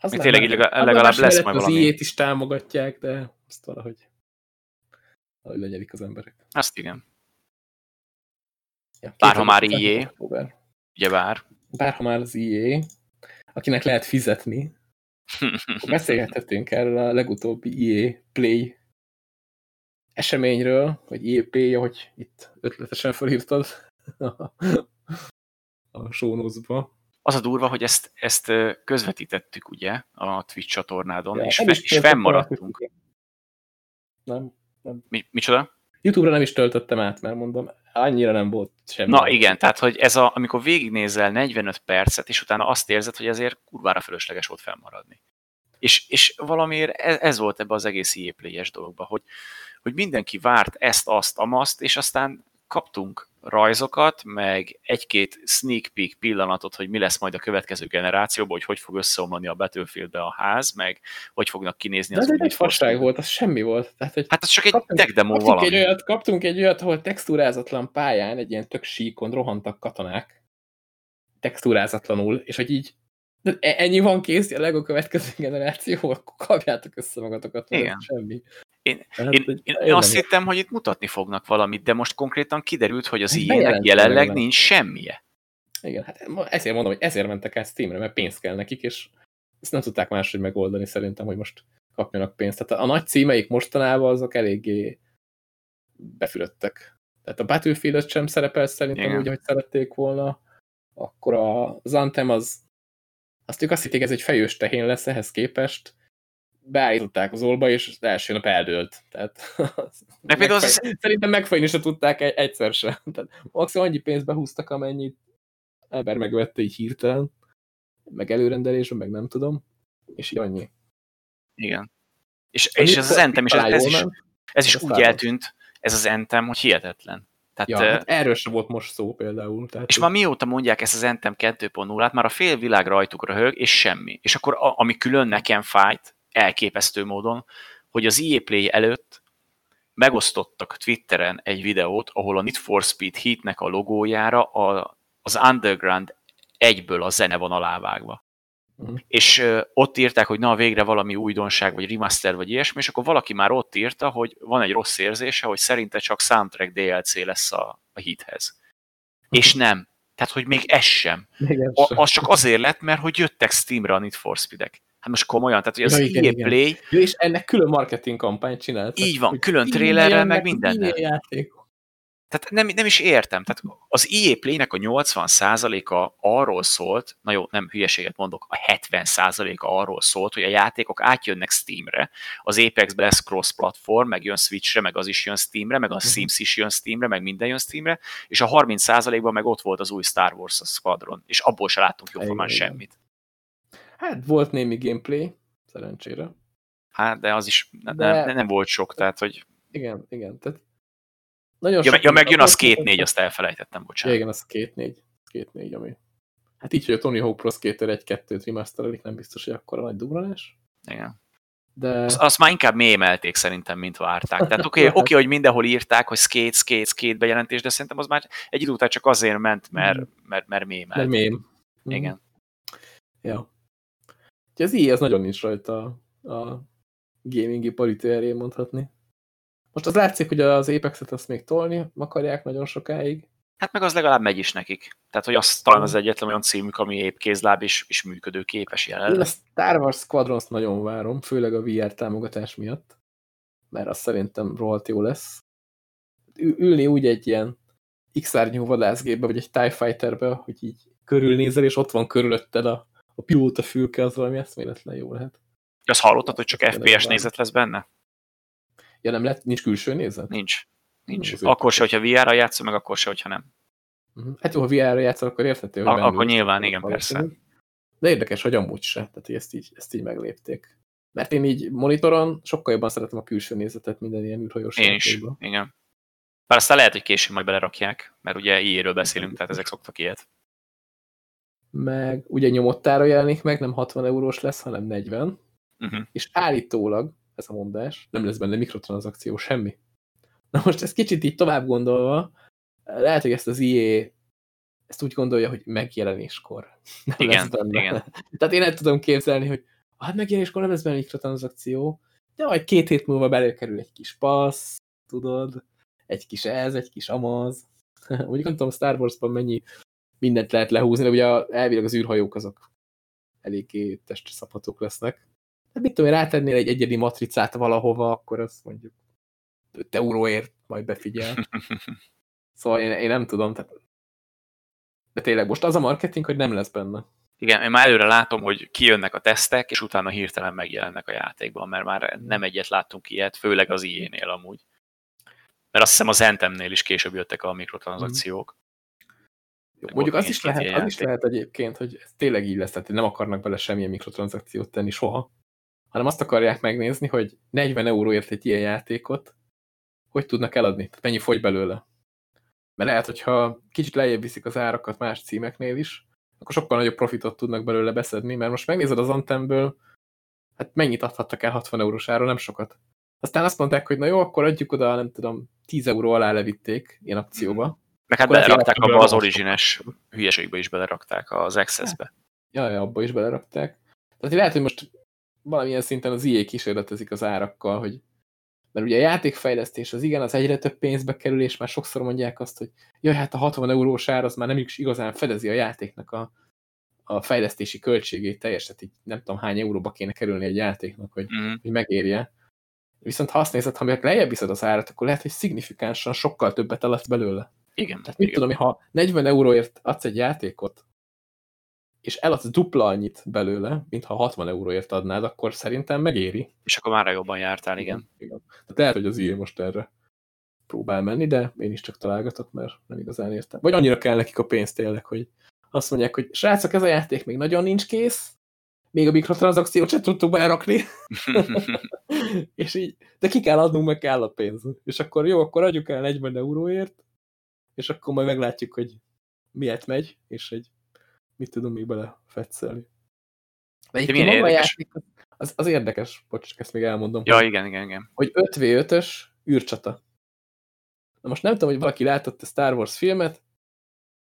Az Még tényleg legalább, legalább lesz majd valami. Az ilyét is támogatják, de azt valahogy, valahogy legyelik az emberek. Azt igen. Ja, Bárha már IE, ugye bár. Bárha már az IE, akinek lehet fizetni, beszélgethetünk erről a legutóbbi IE Play eseményről, vagy IE Play, ahogy itt ötletesen felírtad a show Az a durva, hogy ezt, ezt közvetítettük ugye a Twitch csatornádon, ja, és, fe, és fennmaradtunk. Nem, nem. Mi, micsoda? Youtube-ra nem is töltöttem át, mert mondom, annyira nem volt semmi. Na igen, tehát hogy ez a, amikor végignézel 45 percet, és utána azt érzed, hogy ezért kurvára fölösleges volt fennmaradni. És, és valamiért ez, ez volt ebbe az egész EA dologba, hogy, hogy mindenki várt ezt, azt, amazt, és aztán kaptunk rajzokat, meg egy-két sneak peek pillanatot, hogy mi lesz majd a következő generációban, hogy hogy fog összeomlani a Battlefieldbe a ház, meg hogy fognak kinézni De az ez egy fasság volt, az semmi volt. Tehát, hogy hát az csak egy tech demo kaptunk valami. Egy olyat, kaptunk egy olyat, ahol textúrázatlan pályán, egy ilyen tök síkon rohantak katonák, textúrázatlanul, és hogy így de ennyi van kész, a LEGO következő generáció, akkor kapjátok össze magatokat, Igen. semmi. Én, hát, én, én, én azt hittem, hogy itt mutatni fognak valamit, de most konkrétan kiderült, hogy az hát ilyenek jelenleg meg. nincs semmije. Igen, hát ezért mondom, hogy ezért mentek el Steamre, mert pénz kell nekik, és ezt nem tudták máshogy megoldani szerintem, hogy most kapjanak pénzt. Tehát a, a nagy címeik mostanában azok eléggé befülöttek. Tehát a battlefield sem szerepel szerintem Igen. úgy, ahogy szerették volna. Akkor az Anthem az azt ők azt hitték, ez egy fejős tehén lesz ehhez képest, beállították az olba, és az első nap eldőlt. Tehát megfej... az... Szerintem megfajni se tudták egyszer sem. Tehát maximum annyi pénzt behúztak, amennyit ember megvette így hirtelen, meg előrendelésben, meg nem tudom, és így annyi. Igen. És, és ez az entem is, ez, ez is, ez is úgy eltűnt, ez az entem, hogy hihetetlen. Tehát, ja, hát erről sem volt most szó például. Tehát és már mióta mondják ezt az Entem 2.0-át, már a fél világ rajtuk röhög, és semmi. És akkor a, ami külön nekem fájt, elképesztő módon, hogy az EA Play előtt megosztottak Twitteren egy videót, ahol a Need for Speed Heatnek a logójára a, az Underground egyből a zene van alávágva. Uh-huh. És uh, ott írták, hogy na végre valami újdonság, vagy remaster, vagy ilyesmi, és akkor valaki már ott írta, hogy van egy rossz érzése, hogy szerinte csak soundtrack DLC lesz a, a hithez. Uh-huh. És nem. Tehát, hogy még ez sem. Még ez sem. Az csak azért lett, mert hogy jöttek Steamre a Need for Speed-ek. Hát most komolyan, tehát hogy az ja, igen, EA Play... Ja, és ennek külön marketing kampányt csinált. Így van, külön trélerrel, meg mindennel. Tehát nem, nem is értem. Tehát az EA Play-nek a 80%-a arról szólt, na jó, nem hülyeséget mondok, a 70%-a arról szólt, hogy a játékok átjönnek Steamre, az Apex-be lesz cross-platform, meg jön Switchre, meg az is jön Steamre, meg a mhm. Sims is jön Steamre, meg minden jön Steamre, és a 30%-ban meg ott volt az új Star Wars Squadron, és abból se láttunk jóformán semmit. Hát volt némi gameplay, szerencsére. Hát, de az is de... Nem, nem volt sok, tehát, hogy... Igen, igen. Tehát nagyon ja, ja, meg jön az két négy, azt elfelejtettem, bocsánat. Ja, igen, az két négy, két négy, ami... Hát így, hogy a Tony Hawk Pro Skater 1-2-t remasterelik, nem biztos, hogy akkor a nagy dugranás. Igen. De... Azt, azt már inkább mémelték szerintem, mint várták. Tehát oké, okay, okay, hogy mindenhol írták, hogy skate, skate, skate bejelentés, de szerintem az már egy idő után csak azért ment, mert, mm. mert, mert mémelték. Mert mém. Igen. Mm. Ja. Úgyhogy az így, az nagyon nincs rajta a gamingi paritőerén mondhatni. Most az látszik, hogy az Apex-et azt még tolni akarják nagyon sokáig. Hát meg az legalább megy is nekik. Tehát, hogy az talán az egyetlen olyan címük, ami épp kézláb és, és működőképes jelenleg. Én a Star Wars squadron nagyon várom, főleg a VR támogatás miatt, mert az szerintem rohadt jó lesz. Ülni úgy egy ilyen X-árnyú vadászgépbe, vagy egy TIE Fighterbe, hogy így körülnézel, és ott van körülötted a, a pilóta fülke, az valami eszméletlen jó lehet. Azt hallottad, hogy csak FPS nézet lesz benne? Ja, nem lett, nincs külső nézet? Nincs. Nincs. Azért akkor se, hogyha VR-ra játszol, meg akkor se, hogyha nem. Mhm. Hát jó, ha VR-ra játszol, akkor érthető, hogy Akkor nyilván, igen, persze. De érdekes, hogy amúgy se, tehát hogy ezt így, ezt így meglépték. Mert én így monitoron sokkal jobban szeretem a külső nézetet minden ilyen űrhajós Én is, igen. Bár aztán lehet, hogy később majd belerakják, mert ugye ilyenről beszélünk, tehát ezek szoktak ilyet. Meg ugye nyomottára jelenik meg, nem 60 eurós lesz, hanem 40. Uh-huh. És állítólag, ez a mondás, nem lesz benne mikrotranszakció, semmi. Na most ezt kicsit így tovább gondolva, lehet, hogy ezt az IE ezt úgy gondolja, hogy megjelenéskor nem Igen, lesz benne. igen. Tehát én el tudom képzelni, hogy hát megjelenéskor nem lesz benne mikrotranszakció, de majd két hét múlva belőkerül egy kis passz, tudod, egy kis ez, egy kis amaz. Mondjuk nem tudom, Star Wars-ban mennyi mindent lehet lehúzni, de ugye elvileg az űrhajók azok eléggé testszaphatók lesznek. Hát mit tudom rátennél egy egyedi matricát valahova, akkor az mondjuk 5 euróért majd befigyel. Szóval én, én nem tudom, tehát de tényleg most az a marketing, hogy nem lesz benne. Igen, én már előre látom, hogy kijönnek a tesztek, és utána hirtelen megjelennek a játékban, mert már nem egyet láttunk ilyet, főleg az IE-nél amúgy. Mert azt hiszem az Anthemnél is később jöttek a mikrotranszakciók. Jó, Meg mondjuk az is, lehet, az is lehet egyébként, hogy ez tényleg így lesz, tehát nem akarnak bele semmilyen mikrotranszakciót tenni soha, hanem azt akarják megnézni, hogy 40 euróért egy ilyen játékot hogy tudnak eladni, tehát mennyi fogy belőle. Mert lehet, hogyha kicsit lejjebb viszik az árakat más címeknél is, akkor sokkal nagyobb profitot tudnak belőle beszedni, mert most megnézed az Antemből, hát mennyit adhattak el 60 eurós áron, nem sokat. Aztán azt mondták, hogy na jó, akkor adjuk oda, nem tudom, 10 euró alá levitték ilyen akcióba. Meg hát Akkor belerakták abba az origines hülyeségbe is belerakták, az Access-be. Ja, ja, abba is belerakták. Tehát lehet, hogy most valamilyen szinten az IE kísérletezik az árakkal, hogy mert ugye a játékfejlesztés az igen, az egyre több pénzbe kerül, és már sokszor mondják azt, hogy jaj, hát a 60 eurós ár az már nem is igazán fedezi a játéknak a, a fejlesztési költségét teljesen, így nem tudom hány euróba kéne kerülni egy játéknak, hogy, Mhm. hogy megérje. Viszont ha azt nézed, ha meg lejjebb viszed az árat, akkor lehet, hogy szignifikánsan sokkal többet eladsz belőle. Igen. Tehát mit igen. tudom, ha 40 euróért adsz egy játékot, és eladsz dupla annyit belőle, mint ha 60 euróért adnád, akkor szerintem megéri. És akkor már jobban jártál, igen. igen. Tehát lehet, hogy az ilyen most erre próbál menni, de én is csak találgatok, mert nem igazán értem. Vagy annyira kell nekik a pénz tényleg, hogy azt mondják, hogy srácok, ez a játék még nagyon nincs kész, még a mikrotranszakciót sem tudtuk berakni, és így, de ki kell adnunk, meg kell a pénz. És akkor jó, akkor adjuk el 40 euróért, és akkor majd meglátjuk, hogy miért megy, és egy mit tudom még bele fetszelni. De milyen maga a érdekes. játék, az, az érdekes, bocs, ezt még elmondom, ja, hogy, igen, igen, igen. hogy 5v5-ös űrcsata. Na most nem tudom, hogy valaki látott a Star Wars filmet,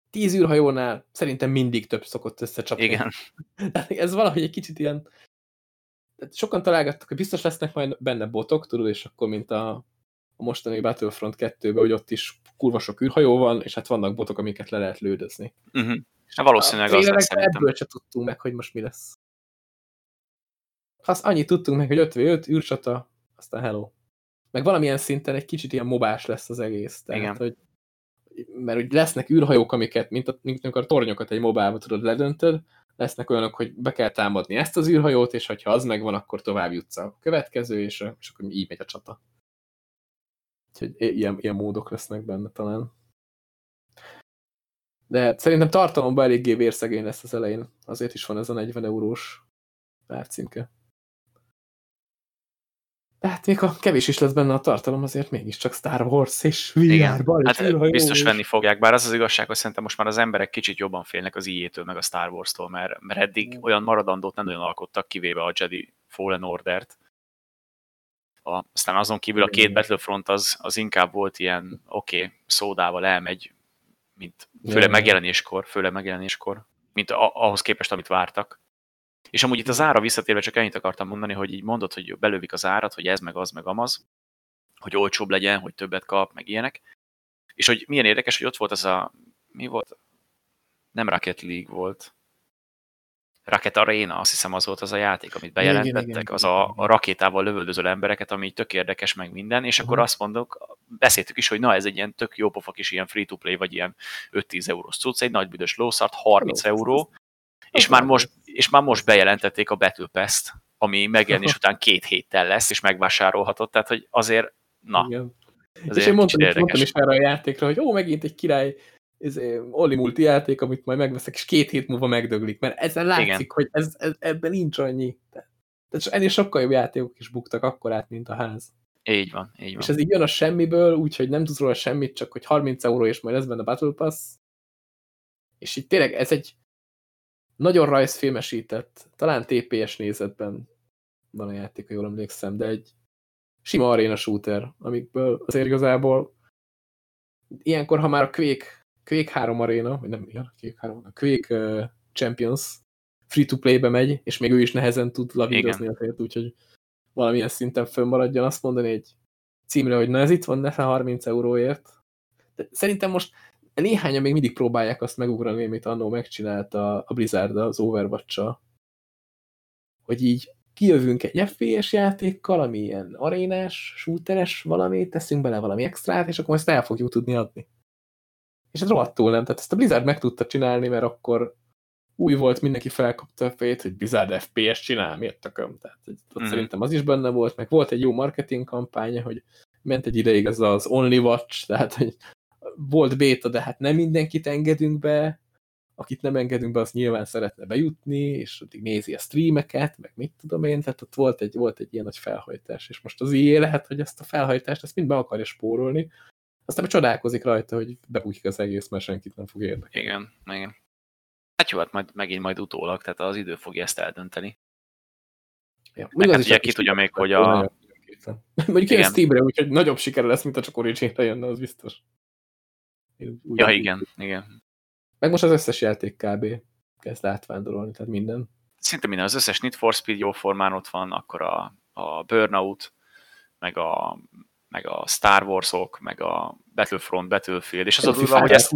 10 űrhajónál szerintem mindig több szokott összecsapni. Igen. Tehát ez valahogy egy kicsit ilyen... Tehát sokan találgattak, hogy biztos lesznek majd benne botok, tudod, és akkor mint a, a mostani Battlefront 2-ben, hogy ott is kurva sok űrhajó van, és hát vannak botok, amiket le lehet lődözni. Uh-huh. Hát valószínűleg a az lesz. Ebből se tudtunk meg, hogy most mi lesz. Azt annyit tudtunk meg, hogy 5v5, űrcsata, aztán hello. Meg valamilyen szinten egy kicsit ilyen mobás lesz az egész. Tehát, Igen. Hogy, mert hogy lesznek űrhajók, amiket, mint, a, mint amikor a tornyokat egy mobálba tudod ledöntöd, lesznek olyanok, hogy be kell támadni ezt az űrhajót, és ha az megvan, akkor tovább jutsz a következő, és, és akkor így megy a csata. Úgyhogy ilyen, ilyen módok lesznek benne talán. De szerintem tartalomban eléggé vérszegény lesz az elején. Azért is van ez a 40 eurós árcímke. De hát még ha kevés is lesz benne a tartalom, azért mégiscsak Star Wars és VR-ban és Hát biztos venni fogják, bár az az igazság, hogy szerintem most már az emberek kicsit jobban félnek az IE-től, meg a Star Wars-tól, mert, mert eddig olyan maradandót nem nagyon alkottak, kivéve a Jedi Fallen Order-t. A, aztán azon kívül a két. Battlefront az, az inkább volt ilyen, oké, okay, szódával elmegy, mint főleg megjelenéskor, főleg megjelenéskor, mint a, ahhoz képest, amit vártak. És amúgy itt az ára visszatérve csak ennyit akartam mondani, hogy így mondod, hogy belővik az árat, hogy ez meg az meg amaz, hogy olcsóbb legyen, hogy többet kap, meg ilyenek. És hogy milyen érdekes, hogy ott volt az a, mi volt? Nem Rocket League volt. Rocket Arena, azt hiszem az volt az a játék, amit bejelentettek, igen, az igen, a, igen. a rakétával lövöldöző embereket, ami tök érdekes, meg minden, és akkor Aha. azt mondok, beszéltük is, hogy na ez egy ilyen tök jó pofa kis ilyen free-to-play, vagy ilyen 5-10 eurós cucc, egy nagy büdös lószart, 30 Jó, euró, az és már, most, és már most bejelentették a Battle Pass-t, ami megjelenés után két héttel lesz, és megvásárolhatod, tehát hogy azért, na, Igen. azért és én mondtam, is, mondtam is erre a játékra, hogy ó, megint egy király ez, Oli multi játék, amit majd megveszek, és két hét múlva megdöglik, mert ezen látszik, Igen. hogy ez, ez, ebben nincs annyi. Tehát ennél sokkal jobb játékok is buktak akkor át, mint a ház. Így van, így van. És ez így jön a semmiből, úgyhogy nem tudsz róla semmit, csak hogy 30 euró, és majd lesz benne a Battle Pass. És így tényleg ez egy nagyon rajzfilmesített, talán TPS nézetben van a játék, ha jól emlékszem, de egy sima arena shooter, amikből azért igazából ilyenkor, ha már a Quake, Quake 3 arena, vagy nem, igen, Quake 3, a Quake uh, Champions free-to-play-be megy, és még ő is nehezen tud lavírozni azért, úgyhogy valamilyen szinten fönnmaradjon azt mondani egy címre, hogy na ez itt van, ne 30 euróért. De szerintem most néhányan még mindig próbálják azt megugrani, amit annó megcsinálta a Blizzard az overwatch -a. Hogy így kijövünk egy FPS játékkal, ami ilyen arénás, shooteres valami, teszünk bele valami extrát, és akkor ezt el fogjuk tudni adni. És ez rohadtul nem. Tehát ezt a Blizzard meg tudta csinálni, mert akkor új volt, mindenki felkapta a fejét, hogy Blizzard FPS csinál, miért tököm? Tehát ott mm. szerintem az is benne volt, meg volt egy jó marketing kampánya, hogy ment egy ideig ez az Only Watch, tehát hogy volt béta, de hát nem mindenkit engedünk be, akit nem engedünk be, az nyilván szeretne bejutni, és addig nézi a streameket, meg mit tudom én, tehát ott volt egy, volt egy ilyen nagy felhajtás, és most az ilyen lehet, hogy ezt a felhajtást, ezt mind be akarja spórolni, aztán csodálkozik rajta, hogy bebukik az egész, mert senkit nem fog érdekelni. Igen, igen. Hát jó, hát majd, megint majd utólag, tehát az idő fogja ezt eldönteni. Ja, meg hát ugye ki tudja még, hogy a... Mondjuk igen. Steamre, úgyhogy nagyobb sikere lesz, mint a csak Origin-re jönne, az biztos. Ja, igen, igen. Meg most az összes játék kb. kezd átvándorolni, tehát minden. Szinte minden, az összes Need for Speed jó formán ott van, akkor a, a Burnout, meg a, meg a Star Wars-ok, meg a Battlefront, Battlefield, és az a durva, hogy ezt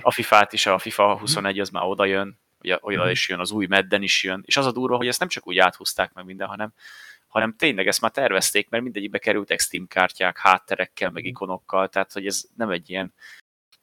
a FIFA-t is, a FIFA 21 az már oda jön, ugye oda mhm. is jön, az új Madden is jön, és az a durva, hogy ezt nem csak úgy áthúzták meg minden, hanem, hanem tényleg ezt már tervezték, mert mindegyikbe kerültek Steam kártyák, hátterekkel, meg mhm. ikonokkal, tehát hogy ez nem egy ilyen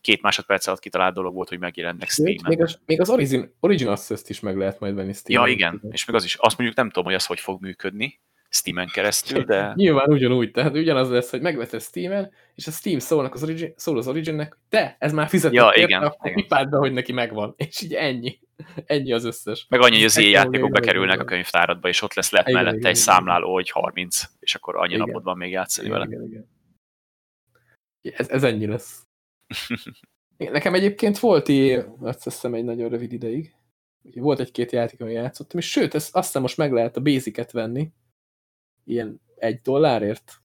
két másodperc alatt kitalált dolog volt, hogy megjelennek Steam-en. Még az, még az Origin, Origin Access-t is meg lehet majd venni Steam-en. Ja, igen, és még az is. Azt mondjuk nem tudom, hogy az hogy fog működni Steam-en keresztül, de... Nyilván ugyanúgy, tehát ugyanaz lesz, hogy megveszed Steam-en, és a Steam szólnak az Origin, szól az Originnek, de ez már fizetett ja, igen, akkor igen. be, hogy neki megvan. És így ennyi. Ennyi az összes. Meg annyi, hogy az játékok bekerülnek a könyvtáradba, és ott lesz lehet igen, mellette igen, egy igen. számláló, hogy 30, és akkor annyi igen. napod van még játszani igen, vele. Igen, igen. Ez, ez ennyi lesz. Nekem egyébként volt ilyen, azt hiszem egy nagyon rövid ideig. Volt egy-két játék, amit játszottam, és sőt, ezt azt hiszem most meg lehet a basic venni. Ilyen egy dollárért.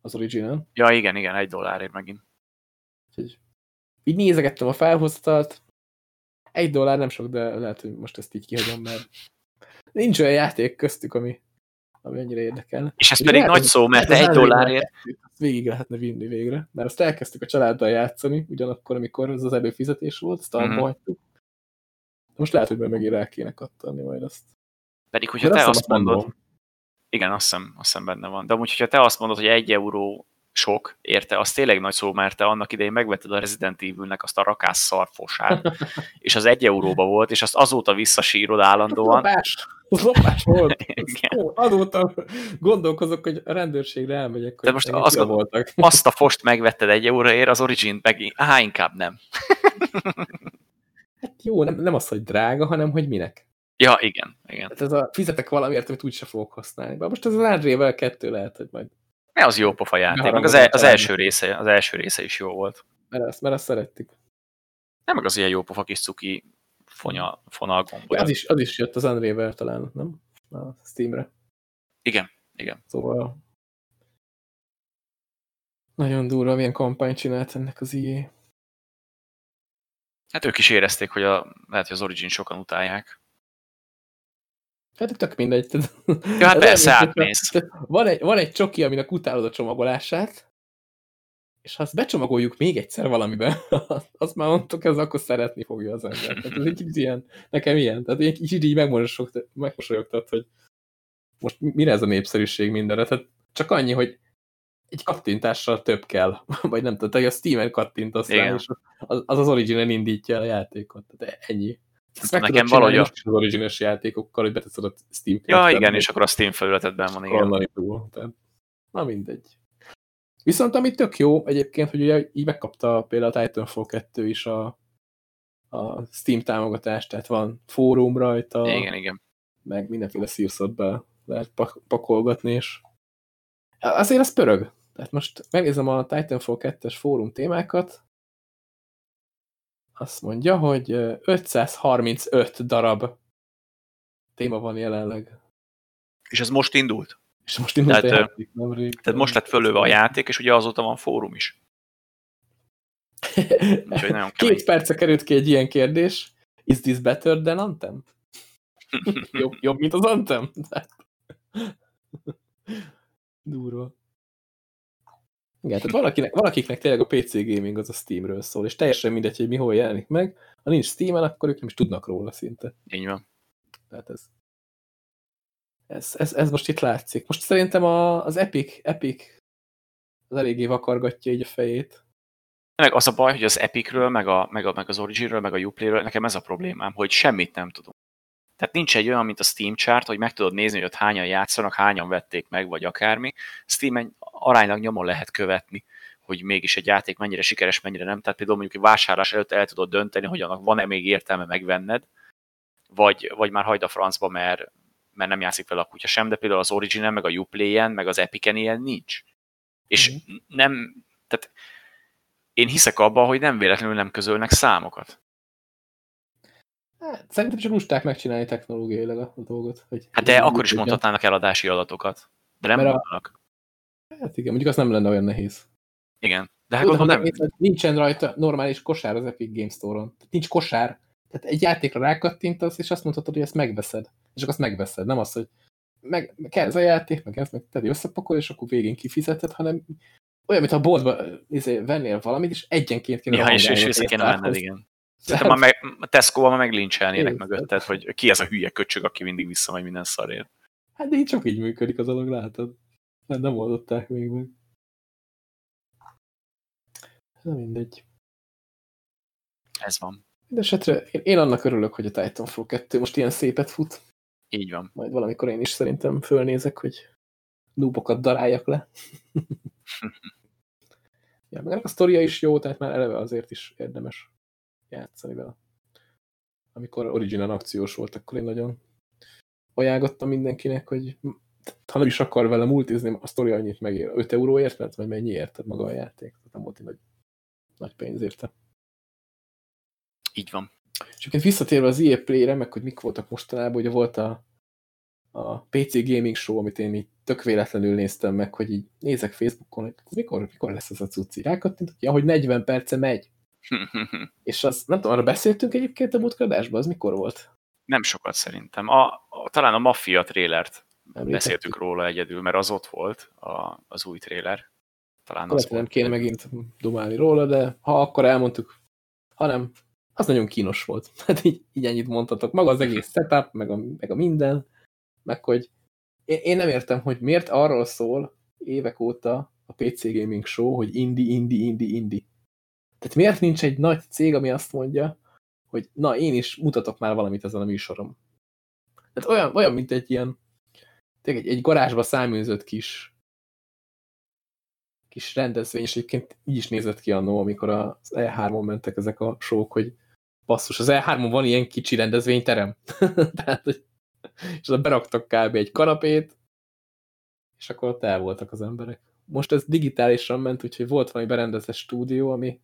Az original. Ja, igen, igen, egy dollárért megint. Úgyhogy így nézegettem a felhozatalt. Egy dollár nem sok, de lehet, hogy most ezt így kihagyom, mert nincs olyan játék köztük, ami, ami annyira érdekel. És ez pedig nagy szó, mert egy dollárért... Végig lehetne vinni végre, mert azt elkezdtük a családdal játszani, ugyanakkor, amikor ez az előfizetés volt, azt mm -hmm. Most lehet, hogy megint rá kéne kattani majd azt. Pedig, hogyha te azt mondod... Igen, azt hiszem, azt hiszem benne van. De amúgy, hogyha te azt mondod, hogy egy euró sok érte, az tényleg nagy szó, mert te annak idején megvetted a Resident Evil-nek azt a rakás szarfosát, és az egy euróba volt, és azt azóta visszasírod állandóan. Lopás, lopás volt. Ó, azóta gondolkozok, hogy a rendőrségre elmegyek, hogy most azt, voltak. azt a fost megvetted egy euróért, az Origin meg, á, inkább nem. hát jó, nem, nem az, hogy drága, hanem hogy minek. Ja, igen, igen. Hát ez a fizetek valamiért, amit úgyse fogok használni. De most ez az Andrével kettő lehet, hogy majd ne, az jó pofa játék. Meg az, el, az, első része, az első része is jó volt. Mert ezt, mert ezt szerettük. Nem, meg az ilyen jó pofa kis cuki fonya, fonal gomb. Az is, az is jött az Andrével talán, nem? A Steamre. Igen, igen. Szóval nagyon durva, milyen kampányt csinált ennek az IE. Hát ők is érezték, hogy a, lehet, hogy az Origin sokan utálják. Hát tök mindegy. Ja, hát persze, átmész. Van egy, van egy csoki, aminek utálod a csomagolását, és ha azt becsomagoljuk még egyszer valamiben, azt már mondtok, ez akkor szeretni fogja az ember. Tehát ez egy kicsit ilyen, nekem ilyen. Tehát egy kicsit így megmosolyogtat, hogy most mire ez a népszerűség mindenre. Tehát csak annyi, hogy egy kattintással több kell. Vagy nem tudom, hogy a Steam-en kattintasz rá, és az az Origin indítja a játékot. Tehát ennyi. Ezt meg nekem valahogy az originális játékokkal, hogy beteszed a Steam Ja, igen, és akkor a Steam felületedben van, igen. Túl, tehát, na mindegy. Viszont ami tök jó egyébként, hogy ugye így megkapta például a Titanfall 2 is a, a Steam támogatást, tehát van fórum rajta. Igen, igen. Meg mindenféle szírszot be lehet pakolgatni, és Azért az pörög. Tehát most megnézem a Titanfall 2-es fórum témákat, azt mondja, hogy 535 darab téma van jelenleg. És ez most indult? És most indult tehát, a játék, nem rég. Tehát most lett fölőve a játék, és ugye azóta van fórum is. Úgyhogy nagyon Két perce került ki egy ilyen kérdés. Is this better than Anthem? jobb, jobb, mint az Anthem? Durva. Igen, tehát valakinek, valakiknek tényleg a PC gaming az a Steamről szól, és teljesen mindegy, hogy mi hol jelenik meg. Ha nincs Steamen, akkor ők nem is tudnak róla szinte. Így van. Tehát ez, ez, ez, ez most itt látszik. Most szerintem a, az Epic, Epic az eléggé vakargatja így a fejét. Meg az a baj, hogy az Epicről, meg, a, meg, a, meg az Originről, meg a Uplayről, nekem ez a problémám, hogy semmit nem tudunk. Tehát nincs egy olyan, mint a Steam chart, hogy meg tudod nézni, hogy ott hányan játszanak, hányan vették meg, vagy akármi. Steam aránylag nyomon lehet követni, hogy mégis egy játék mennyire sikeres, mennyire nem. Tehát például mondjuk egy vásárlás előtt el tudod dönteni, hogy annak van-e még értelme megvenned, vagy, vagy már hagyd a francba, mert, mert nem játszik vele a kutya sem, de például az Origin meg a Uplay-en, meg az Epic-en ilyen nincs. És mm-hmm. nem, tehát én hiszek abban, hogy nem véletlenül nem közölnek számokat. Hát, szerintem csak lusták megcsinálni technológiailag a, a dolgot. Hogy hát de akkor is mondhatnának eladási adatokat. De nem mondanak. A... Hát igen, mondjuk az nem lenne olyan nehéz. Igen. De hát gondolom nem... Nincsen rajta normális kosár az Epic Games Store-on. Nincs kosár. Tehát egy játékra rákattintasz, és azt mondhatod, hogy ezt megveszed. És akkor azt megveszed. Nem az, hogy meg, meg kell ez a játék, meg ez, meg te összepakol, és akkor végén kifizeted, hanem olyan, mint a boltba izé, vennél valamit, és egyenként kéne Néha is, és vissza kéne venned, igen. Szerintem már meg, a Tesco-val már meglincselnének mögötted, hogy ki ez a hülye köcsög, aki mindig visszamegy minden szarért. Hát de így csak így működik az alog, látod? Nem, nem oldották még meg. Na mindegy. Ez van. Mindenesetre én, én annak örülök, hogy a Titanfall 2 most ilyen szépet fut. Így van. Majd valamikor én is szerintem fölnézek, hogy núbokat daráljak le. ja, meg a sztoria is jó, tehát már eleve azért is érdemes játszani vele. Amikor original akciós volt, akkor én nagyon ajánlottam mindenkinek, hogy ha nem is akar vele multizni, a sztori annyit megér. 5 euróért, mert vagy mennyi érted maga a játék. Tehát nem volt egy nagy, nagy pénz érte. Így van. És egyébként visszatérve az EA Play-re, meg hogy mik voltak mostanában, ugye volt a, a PC Gaming Show, amit én így tök véletlenül néztem meg, hogy így nézek Facebookon, hogy mikor, mikor lesz ez a cucci. Rákattintok, ja, hogy 40 perce megy. És az, nem tudom, arra beszéltünk egyébként a múltkadásban, az mikor volt? Nem sokat szerintem. A, a, talán a Mafia trélert beszéltük róla egyedül, mert az ott volt, a, az új tréler. Talán az nem kéne megint dumálni róla, de ha akkor elmondtuk, hanem az nagyon kínos volt. Hát így, így ennyit mondhatok. Maga az egész setup, meg a, meg a minden, meg hogy én, én nem értem, hogy miért arról szól évek óta a PC Gaming Show, hogy indi, indi, indi, indi. Tehát miért nincs egy nagy cég, ami azt mondja, hogy na, én is mutatok már valamit ezen a műsorom. Tehát olyan, olyan mint egy ilyen egy, egy garázsba száműzött kis kis rendezvény, és egyébként így is nézett ki annó, amikor az E3-on mentek ezek a sók, hogy basszus, az E3-on van ilyen kicsi rendezvényterem. Tehát, hogy, és beraktak kb. egy kanapét, és akkor ott el voltak az emberek. Most ez digitálisan ment, úgyhogy volt valami berendezett stúdió, ami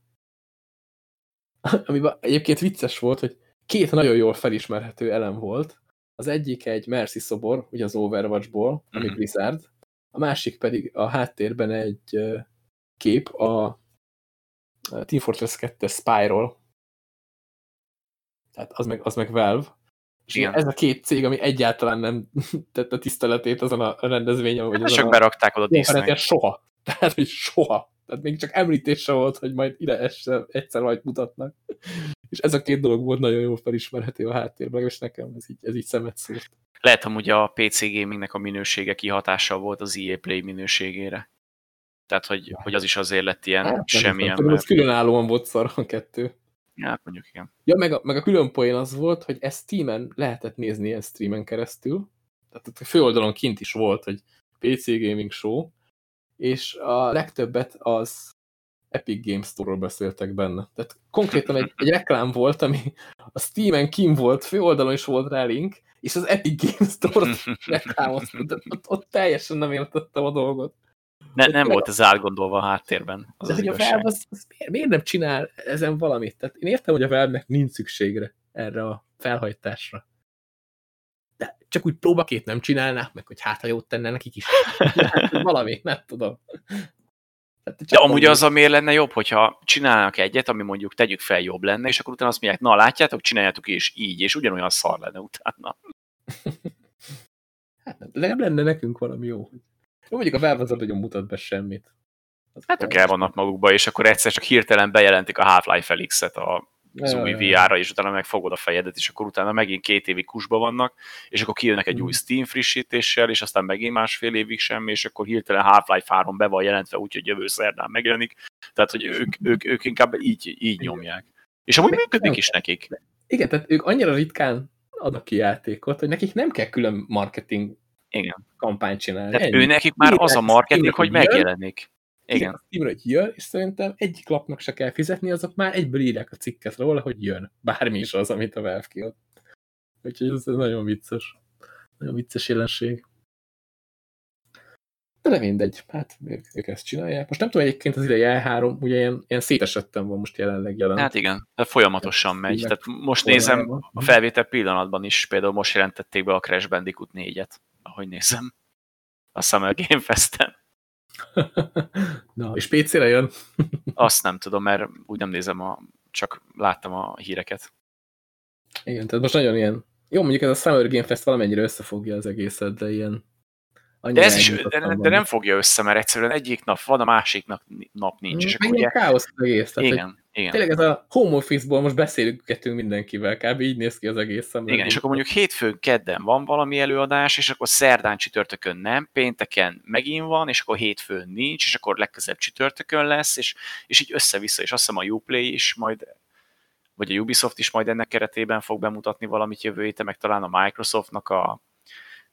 amiben egyébként vicces volt, hogy két nagyon jól felismerhető elem volt. Az egyik egy Mercy szobor, ugye az Overwatchból, ami mm -hmm. Blizzard, a másik pedig a háttérben egy kép a Team Fortress 2 Spyról. Tehát az meg, az meg Valve. És Igen. ez a két cég, ami egyáltalán nem tette tiszteletét azon a rendezvényen. Vagy hát csak berakták oda Disney. Soha. Tehát, hogy soha. Tehát még csak említése volt, hogy majd ide egyszer, egyszer majd mutatnak. És ez a két dolog volt nagyon jól felismerhető a háttérben, és nekem ez így, ez így szemet szúrt. Lehet, hogy a PC gamingnek a minősége kihatással volt az EA Play minőségére. Tehát, hogy, ja. hogy az is azért lett ilyen hát, semmilyen. Nem, mert... különállóan volt szar a kettő. Ja, mondjuk igen. Ja, meg a, meg a külön poén az volt, hogy ezt Steam-en lehetett nézni ilyen streamen keresztül. Tehát a főoldalon kint is volt, hogy PC Gaming Show, és a legtöbbet az Epic Games Store-ról beszéltek benne. Tehát konkrétan egy, egy reklám volt, ami a Steam-en kim volt, főoldalon is volt rá link, és az Epic Games Store-t reklámozta. Ott, ott teljesen nem értettem a dolgot. Ne, nem volt ez átgondolva a háttérben. Az de az hogy a. Valve az, az miért, miért nem csinál ezen valamit? Tehát én értem, hogy a Valve-nek nincs szükségre erre a felhajtásra. Csak úgy próbakét nem csinálnák meg, hogy hát, ha jót tenne nekik is. Valami, nem tudom. Tehát De amúgy valami- az, miért lenne jobb, hogyha csinálnak egyet, ami mondjuk tegyük fel jobb lenne, és akkor utána azt mondják, na látjátok, csináljátok és így, és ugyanolyan szar lenne utána. Hát, nem, legalább lenne nekünk valami jó. Jó, mondjuk a Valve az nagyon mutat be semmit. Az Hát ők el vannak magukba, és akkor egyszer csak hirtelen bejelentik a Half-Life Felix-et a az új VR-ra, és utána megfogod a fejedet, és akkor utána megint két évig kusba vannak, és akkor kijönnek egy Mhm. új Steam frissítéssel, és aztán megint másfél évig semmi, és akkor hirtelen Half-Life 3 be van jelentve, úgyhogy jövő szerdán megjelenik. Tehát, hogy ők, ők, ők inkább így, így nyomják. És amúgy működik is nekik. Igen, tehát ők annyira ritkán adnak ki játékot, hogy nekik nem kell külön marketing Igen. kampányt csinálni. Tehát Ennyi. ő nekik már az a marketing, hogy megjelenik. Igen. Steamre, hogy jön, és szerintem egyik lapnak se kell fizetni, azok már egyből írják a cikket róla, hogy jön. Bármi is az, amit a Valve kiad. Úgyhogy ez nagyon vicces. Nagyon vicces jelenség. De mindegy, hát ők, ők ezt csinálják. Most nem tudom, egyébként az idei E3 ugye ilyen, ilyen szétesettem van most jelenleg jelen. Hát igen, de folyamatosan megy. Meg Tehát most nézem, a felvétel pillanatban is, például most jelentették be a Crash Bandicoot 4-et, ahogy nézem. A Summer Game Fest-en. Na, és PC-re jön? Azt nem tudom, mert úgy nem nézem, a, csak láttam a híreket. Igen, tehát most nagyon ilyen... Jó, mondjuk ez a Summer Game Fest valamennyire összefogja az egészet, de ilyen... De ez is, de, de nem fogja össze, mert egyszerűen egyik nap van, a másik nap, nap nincs. És Meg akkor ugye, káosz az egész. Tehát, hogy igen, igen. Tényleg ez a home office-ból most beszélgetünk mindenkivel, kb. így néz ki az egész szemben. Igen, és akkor mondjuk hétfőn, kedden van valami előadás, és akkor szerdán, csütörtökön nem, pénteken megint van, és akkor hétfőn nincs, és akkor legközelebb csütörtökön lesz, és, és így össze-vissza, és azt hiszem a Uplay is majd, vagy a Ubisoft is majd ennek keretében fog bemutatni valamit jövő héten, meg talán a Microsoftnak a,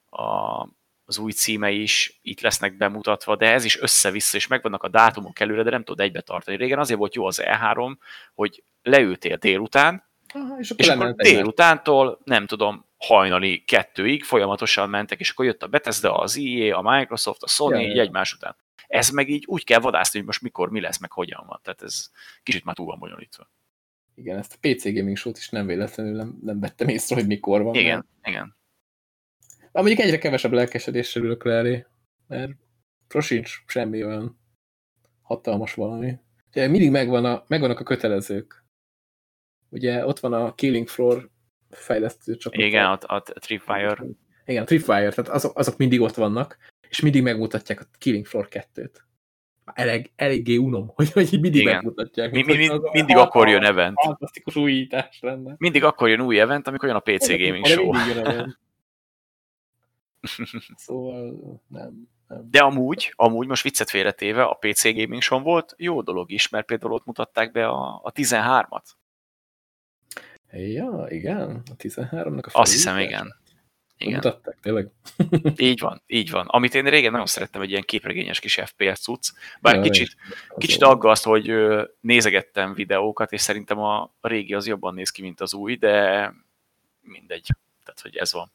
a, az új címei is itt lesznek bemutatva, de ez is össze-vissza, és megvannak a dátumok előre, de nem tudod egybe tartani. Régen azért volt jó az E3, hogy leültél délután, Aha, és akkor, és akkor délutántól, nem tudom, hajnali kettőig folyamatosan mentek, és akkor jött a Bethesda, az EA, a Microsoft, a Sony, Ja, így egymás után. Ez meg így úgy kell vadászni, hogy most mikor, mi lesz, meg hogyan van. Tehát ez kicsit már túl van bonyolítva. Igen, ezt a PC Gaming Show-t is nem véletlenül nem, nem vettem észre, hogy mikor van. Igen, igen. De mondjuk egyre kevesebb lelkesedéssel ülök le elé, mert sosincs semmi olyan hatalmas valami. Ugye mindig megvan a, megvannak a kötelezők. Ugye ott van a Killing Floor fejlesztő csapat. Igen, a, a Tripwire. Igen, a Tripwire, tehát azok, azok mindig ott vannak, és mindig megmutatják a Killing Floor 2-t. Elég, eléggé unom, hogy, hogy mindig Igen. megmutatják. Mi, mi, mi, az a mindig akkor jön event. Fantasztikus újítás lenne. Mindig akkor jön új event, amikor jön a PC Gaming Show. Szóval nem, nem. De amúgy, amúgy most viccet félretéve, a PC Gaming Show volt jó dolog is, mert például ott mutatták be a, a 13-at. Ja, igen, a 13-nak a Azt hiszem, igen. Igen. Mutatták, tényleg. Így van, így van. Amit én régen nagyon szerettem, egy ilyen képregényes kis FPS cucc. Bár Ja, kicsit, kicsit aggaszt, hogy nézegettem videókat, és szerintem a, régi az jobban néz ki, mint az új, de mindegy. Tehát, hogy ez van.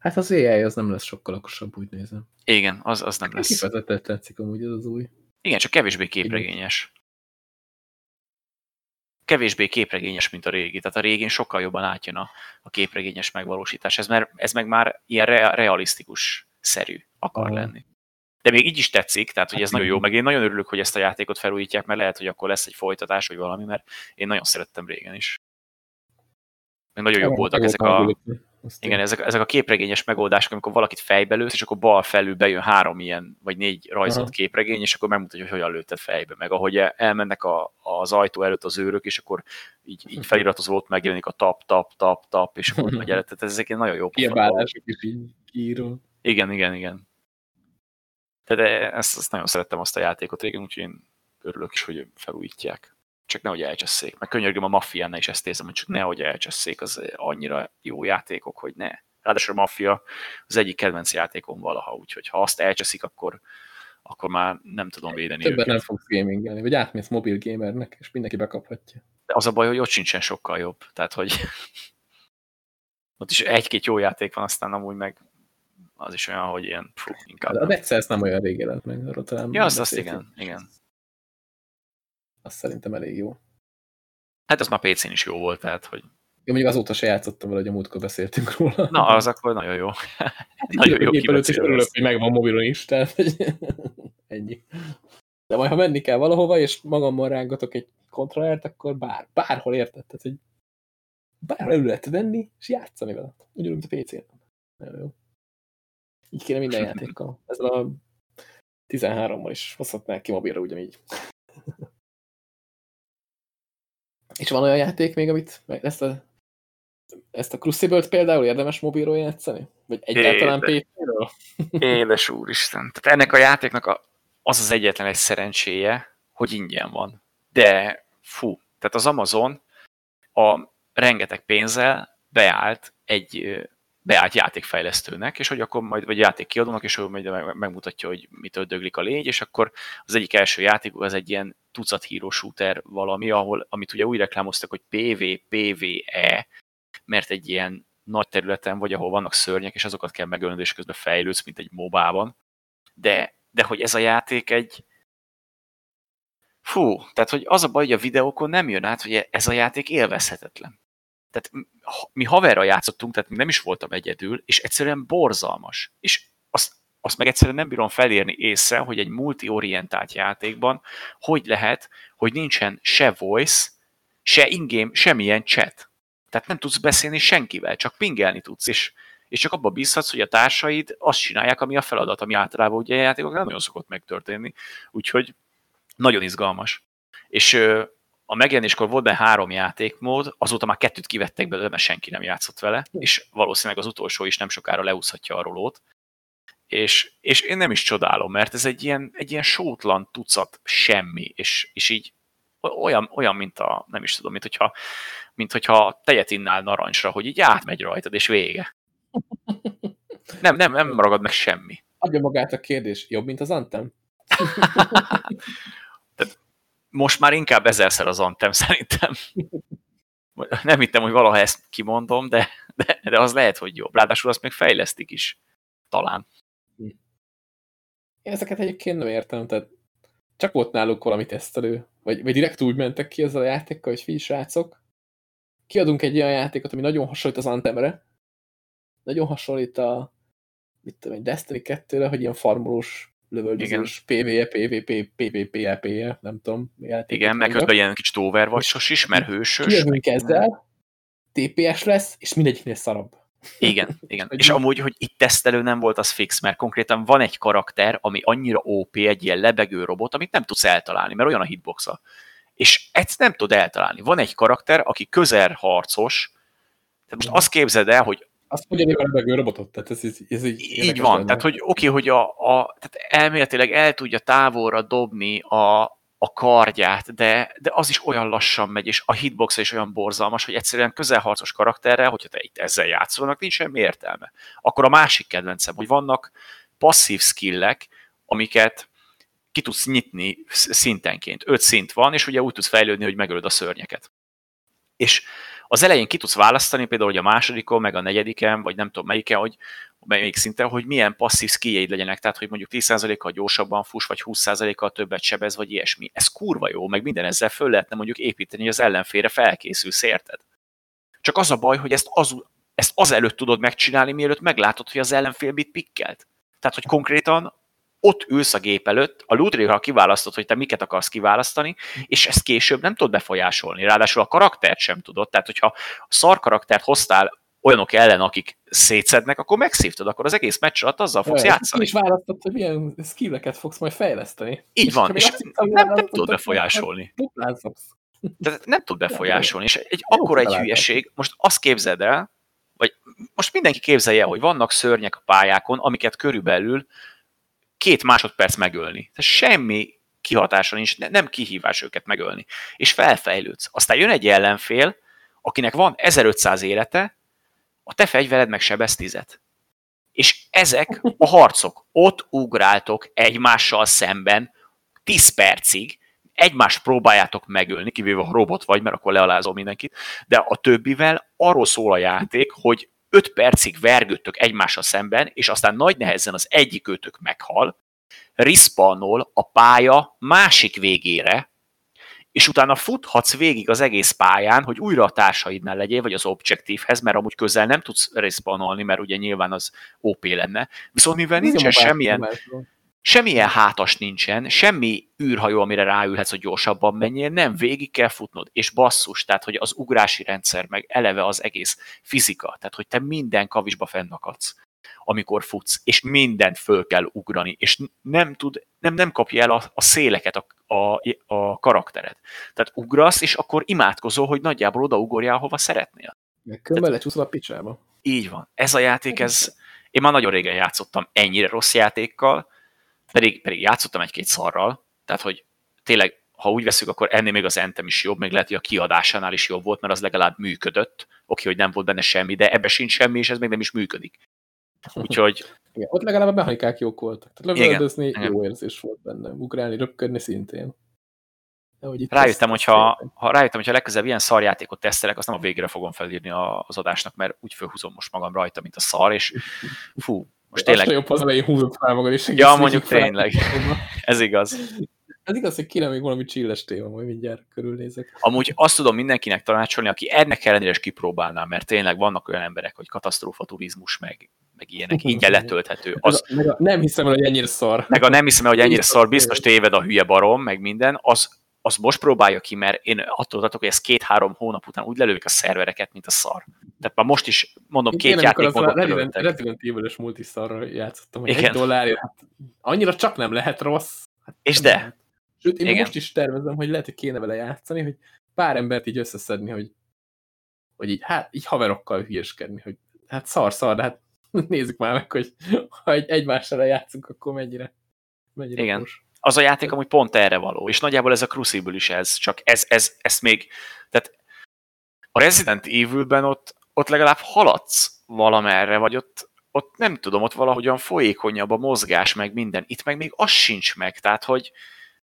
Hát az AI az nem lesz sokkal okosabb, úgy nézem. Igen, az, az nem lesz. Kifejezetten tetszik amúgy ez az új. Igen, csak kevésbé képregényes. Kevésbé képregényes, mint a régi. Tehát a régén sokkal jobban átjön a, a képregényes megvalósítás. Ez, mer, ez meg már ilyen re, realisztikus szerű akar Aha. lenni. De még így is tetszik, tehát hogy Hát ez nagyon jó, meg én nagyon örülök, hogy ezt a játékot felújítják, mert lehet, hogy akkor lesz egy folytatás, vagy valami, mert én nagyon szerettem régen is. Még nagyon jók voltak ezek a, igen, ezek, ezek a képregényes megoldások, amikor valakit fejbe lősz, és akkor bal felül bejön három ilyen, vagy négy rajzolt Aha. képregény, és akkor megmutatja, hogy hogyan lőtted fejbe. Meg ahogy el- elmennek a, az ajtó előtt az őrök, és akkor így, így feliratozva ott megjelenik a tap, tap, tap, tap, és akkor megy el. Tehát ezek nagyon jó. Kiabálások is így. Igen, igen, igen. Tehát ezt, ezt nagyon szerettem azt a játékot régen, úgyhogy én örülök is, hogy felújítják. Csak nehogy elcsesszék. Meg könyörgöm a Maffiánál is ezt érzem, hogy csak nehogy elcsesszék, az annyira jó játékok, hogy ne. Ráadásul a Mafia az egyik kedvenc játékom valaha, úgyhogy ha azt elcseszik, akkor, akkor már nem tudom védeni Többen őket. nem fogsz gamingelni, vagy átmész mobil gamernek, és mindenki bekaphatja. De az a baj, hogy ott sincsen sokkal jobb. Tehát, hogy ott is egy-két jó játék van, aztán amúgy meg az is olyan, hogy ilyen, fú, inkább De egyszer ezt nem olyan rég jelent meg, arról talán Ja, azt, azt igen, igen. Azt szerintem elég jó. Hát az már PC-n is jó volt, tehát, hogy Én mondjuk azóta se játszottam vele, hogy a múltkor beszéltünk róla. na, az akkor nagyon jó. nagyon jó kibeszélő örülök, lesz. hogy megvan mobilon is, tehát ennyi. De majd, ha menni kell valahova, és magammal rángatok egy kontrollert, akkor bár, bárhol érted, tehát, hogy bárhol elő lehet venni, és játszani vele. Ugyanúgy, mint a PC-n. Nagyon jó. Így kéne minden játékkal. Ezzel a 13-mal is hozhatnák ki mobilra ugyanígy. És van olyan játék még, amit ezt a, ezt a Crucible-t például érdemes mobilról játszani? Vagy egyáltalán. PC-ről? Édes úristen. Tehát ennek a játéknak a, az az egyetlen egy szerencséje, hogy ingyen van. De fú, tehát az Amazon a rengeteg pénzzel beállt egy beállt játékfejlesztőnek, és hogy akkor majd, vagy játékkiadónak, és ő megmutatja, hogy mitől döglik a légy, és akkor az egyik első játék az egy ilyen tucat hero shooter valami, ahol, amit ugye úgy reklámoztak, hogy PvPVE, mert egy ilyen nagy területen vagy, ahol vannak szörnyek, és azokat kell megölnöd, és közben fejlődsz, mint egy mobában. De, de hogy ez a játék egy... Fú, tehát hogy az a baj, hogy a videókon nem jön át, hogy ez a játék élvezhetetlen. Tehát mi haverral játszottunk, tehát nem is voltam egyedül, és egyszerűen borzalmas. És azt, azt meg egyszerűen nem bírom felírni észre, hogy egy multi-orientált játékban hogy lehet, hogy nincsen se voice, se ingame, semmilyen chat. Tehát nem tudsz beszélni senkivel, csak pingelni tudsz, és, és csak abba bízhatsz, hogy a társaid azt csinálják, ami a feladat, ami általában ugye a játékok nem nagyon szokott megtörténni. Úgyhogy nagyon izgalmas. És a megjelenéskor volt benne három játékmód, azóta már kettőt kivettek belőle, mert senki nem játszott vele, és valószínűleg az utolsó is nem sokára leúszhatja a rolót. És, és én nem is csodálom, mert ez egy ilyen, egy ilyen sótlan tucat semmi, és, és így olyan, olyan, mint a, nem is tudom, mint hogyha, mint hogyha tejet innál narancsra, hogy így átmegy rajtad, és vége. Nem, nem, nem ragad meg semmi. Adja magát a kérdés. Jobb, mint az Anthem? Most már inkább ezerszer az Anthem szerintem. Nem hittem, hogy valaha ezt kimondom, de, de, de az lehet, hogy jobb. Ráadásul azt még fejlesztik is. Talán. Én ezeket egyébként nem értem, tehát csak volt náluk valami tesztelő, vagy, vagy direkt úgy mentek ki ezzel a játékkal, hogy fi srácok, kiadunk egy olyan játékot, ami nagyon hasonlít az Anthemre, nagyon hasonlít a mit tudom, egy Destiny 2-re, hogy ilyen farmolós, lövöldözős, PvE, PvP, PvP-e, nem tudom, mi játékot Igen, meg közben ilyen kicsit overwatch is, mert hősös. Kijövünk ezzel, TPS lesz, és mindegyiknél szarabb. Igen, igen. És amúgy, hogy itt tesztelő nem volt, az fix, mert konkrétan van egy karakter, ami annyira OP, egy ilyen lebegő robot, amit nem tudsz eltalálni, mert olyan a hitboxa. És ezt nem tudod eltalálni. Van egy karakter, aki közelharcos, tehát most azt képzeld el, hogy Azt mondja, hogy a lebegő robotot, tehát ez, ez, ez így, így van, lenne. tehát hogy oké, hogy a, a, tehát elméletileg el tudja távolra dobni a, a kardját, de, de az is olyan lassan megy, és a hitbox is olyan borzalmas, hogy egyszerűen közelharcos karakterrel, hogyha te itt ezzel játszol, annak nincs semmi értelme. Akkor a másik kedvencem, hogy vannak passzív skillek, amiket ki tudsz nyitni sz- szintenként. Öt szint van, és ugye úgy tudsz fejlődni, hogy megölöd a szörnyeket. És az elején ki tudsz választani, például, hogy a másodikon, meg a negyediken, vagy nem tudom melyiken, hogy melyik szinten, hogy milyen passzív skilljeid legyenek, tehát hogy mondjuk 10%-kal gyorsabban fuss, vagy 20%-kal többet sebez, vagy ilyesmi. Ez kurva jó, meg minden ezzel föl lehetne mondjuk építeni, hogy az ellenfélre felkészülsz, érted? Csak az a baj, hogy ezt, az, ezt azelőtt tudod megcsinálni, mielőtt meglátod, hogy az ellenfél mit pikkelt. Tehát, hogy konkrétan ott ülsz a gép előtt, a loot kiválasztod, hogy te miket akarsz kiválasztani, és ezt később nem tudod befolyásolni. Ráadásul a karaktert sem tudod. Tehát, hogyha szar karaktert hoztál olyanok ellen, akik szétszednek, akkor megszívtad, akkor az egész meccs alatt azzal fogsz Olyan, játszani. Ki is választott, hogy milyen skilleket fogsz majd fejleszteni. Így van, és még azt hittem, nem, nem tudod akkor befolyásolni. Szopsz. Tehát nem tud befolyásolni, és egy Jó akkora egy hülyeség, most azt képzeld el, vagy most mindenki képzelje el, hogy vannak szörnyek a pályákon, amiket körülbelül két másodperc megölni. Tehát semmi kihatása nincs, ne- nem kihívás őket megölni. És felfejlődsz. Aztán jön egy ellenfél, akinek van 1500 élete, a te fegyvered meg tizet. És ezek a harcok. Ott ugráltok egymással szemben 10 percig, egymást próbáljátok megölni, kivéve ha robot vagy, mert akkor lealázol mindenkit, de a többivel arról szól a játék, hogy öt percig vergődtök egymással szemben, és aztán nagy nehezen az egyik őtök meghal, respawnol a pálya másik végére, és utána futhatsz végig az egész pályán, hogy újra a társaidnál legyél, vagy az objektívhez, mert amúgy közel nem tudsz respawnolni, mert ugye nyilván az OP lenne. Viszont mivel nincsen semmilyen, semmilyen hátas nincsen, semmi űrhajó, amire ráülhetsz, hogy gyorsabban menjél, nem, végig kell futnod, és basszus, tehát hogy az ugrási rendszer, meg eleve az egész fizika, tehát hogy te minden kavisba fennakadsz amikor futsz, és mindent föl kell ugrani, és nem tud, nem, nem kapja el a, a széleket a, a, a karaktered. Tehát ugrasz, és akkor imádkozol, hogy nagyjából oda ugorjál, hova szeretnél. Meg különben lecsúszol a picsába. Így van. Ez a játék, ez... Én már nagyon régen játszottam ennyire rossz játékkal, pedig, pedig játszottam egy-két szarral, tehát hogy tényleg, ha úgy veszük, akkor ennél még az Entem is jobb, még lehet, hogy a kiadásánál is jobb volt, mert az legalább működött. Oké, hogy nem volt benne semmi, de ebbe sincs semmi, és ez még nem is működik. Úgyhogy... Igen, ott legalább a mechanikák jók voltak. Tehát lövöldözni jó érzés volt benne. Ugrálni, röpködni szintén. hogy itt rájöttem, hogyha, ha rájöttem, hogyha legközelebb ilyen szarjátékot tesztelek, azt nem a végre fogom felírni az adásnak, mert úgy fölhúzom most magam rajta, mint a szar, és fú, most tényleg... Azt jobb az elején húzod fel magad, és Ja, mondjuk tényleg. Ez igaz. Ez igaz, hogy kéne még valami csilles téma, majd mindjárt körülnézek. Amúgy azt tudom mindenkinek tanácsolni, aki ennek ellenére is kipróbálná, mert tényleg vannak olyan emberek, hogy katasztrófa turizmus, meg, meg ilyenek, ingyen letölthető. Az, meg a, nem hiszem el, hogy ennyire szar. Meg a nem hiszem el, hogy ennyire szar, biztos téved a hülye barom, meg minden, az, az most próbálja ki, mert én attól tartok, hogy ez két-három hónap után úgy lelődik a szervereket, mint a szar. Tehát már most is, mondom, két Én játékmódot Resident, Resident Evil-ös multiszarra játszottam, hogy Igen. egy dollárért, hát annyira csak nem lehet rossz. Hát, És de. Sőt, én Igen. most is tervezem, hogy lehet, hogy kéne vele játszani, hogy pár embert így összeszedni, hogy, hogy így, hát, így haverokkal hülyeskedni, hogy hát szar-szar, de hát nézzük már meg, hogy ha egy, egymással játszunk, akkor mennyire, mennyire Igen. Most. Az a játék amúgy pont erre való, és nagyjából ez a Crucible is ez, csak ez, ez, ezt még, tehát a Resident Evil-ben ott, ott legalább haladsz valamerre, vagy ott, ott nem tudom, ott valahogyan folyékonyabb a mozgás, meg minden. Itt meg még az sincs meg, tehát hogy,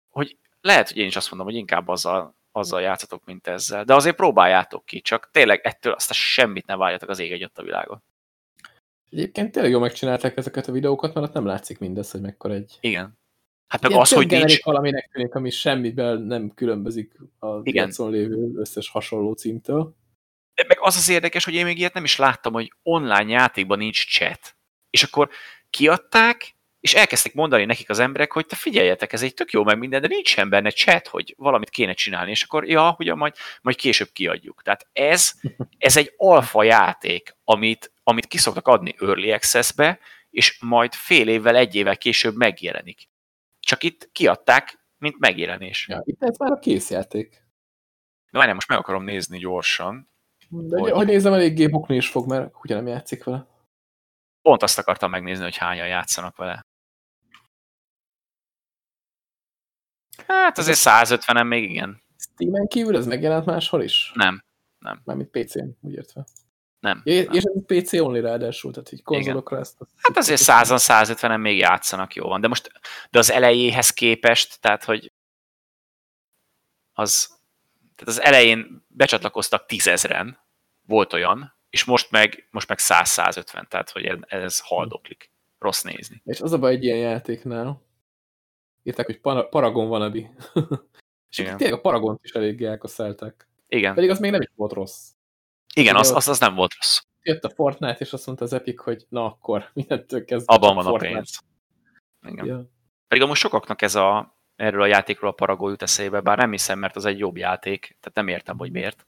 hogy lehet, hogy én is azt mondom, hogy inkább azzal, azzal játszatok, mint ezzel. De azért próbáljátok ki, csak tényleg ettől azt semmit ne várjatok az ég egyet a világon. Egyébként tényleg jól megcsinálták ezeket a videókat, mert ott nem látszik mindez, hogy mekkora egy... Igen. Hát meg az, hogy nincs... valaminek tűnik, ami semmiben nem különbözik a piacon lévő összes hasonló címtől. De meg az az érdekes, hogy én még ilyet nem is láttam, hogy online játékban nincs chat. És akkor kiadták, és elkezdtek mondani nekik az emberek, hogy te figyeljetek, ez egy tök jó meg minden, de nincsen benne chat, hogy valamit kéne csinálni, és akkor ja, ugye majd, majd később kiadjuk. Tehát ez, ez egy alfa játék, amit, amit kiszoktak adni Early Access-be, és majd fél évvel, egy évvel később megjelenik. Csak itt kiadták, mint megjelenés. Ja, itt ez már a készjáték. De várjál, most meg akarom nézni gyorsan. De hogy, hogy nézem, eléggé bukni is fog, mert ugye nem játszik vele. Pont azt akartam megnézni, hogy hányan játszanak vele. Hát azért 150-en még igen. Steam-en kívül ez megjelent máshol is? Nem. Nem. Mármint PC-n, úgy értve. Nem. Ja, és ez PC only ráadásul, tehát így konzolokra Igen. ezt. Hát azért 100-150-en még játszanak, jó van, de most de az elejéhez képest, tehát hogy az, tehát az elején becsatlakoztak tízezren, volt olyan, és most meg, most meg 100-150, tehát hogy ez, haldoklik. Rossz nézni. És az a baj egy ilyen játéknál, írták, hogy Paragon van Adi. és tényleg a Paragont is eléggé elkaszálták. Igen. Pedig az még nem is volt rossz. Igen, az, az, az nem volt rossz. Jött a Fortnite, és azt mondta az Epic, hogy na akkor, mindentől kezdve. Abban van Fortnite. a pénz. Igen. Ja. Pedig amúgy sokaknak ez a, erről a játékról a Paragó jut eszébe, bár nem hiszem, mert az egy jobb játék, tehát nem értem, hogy miért.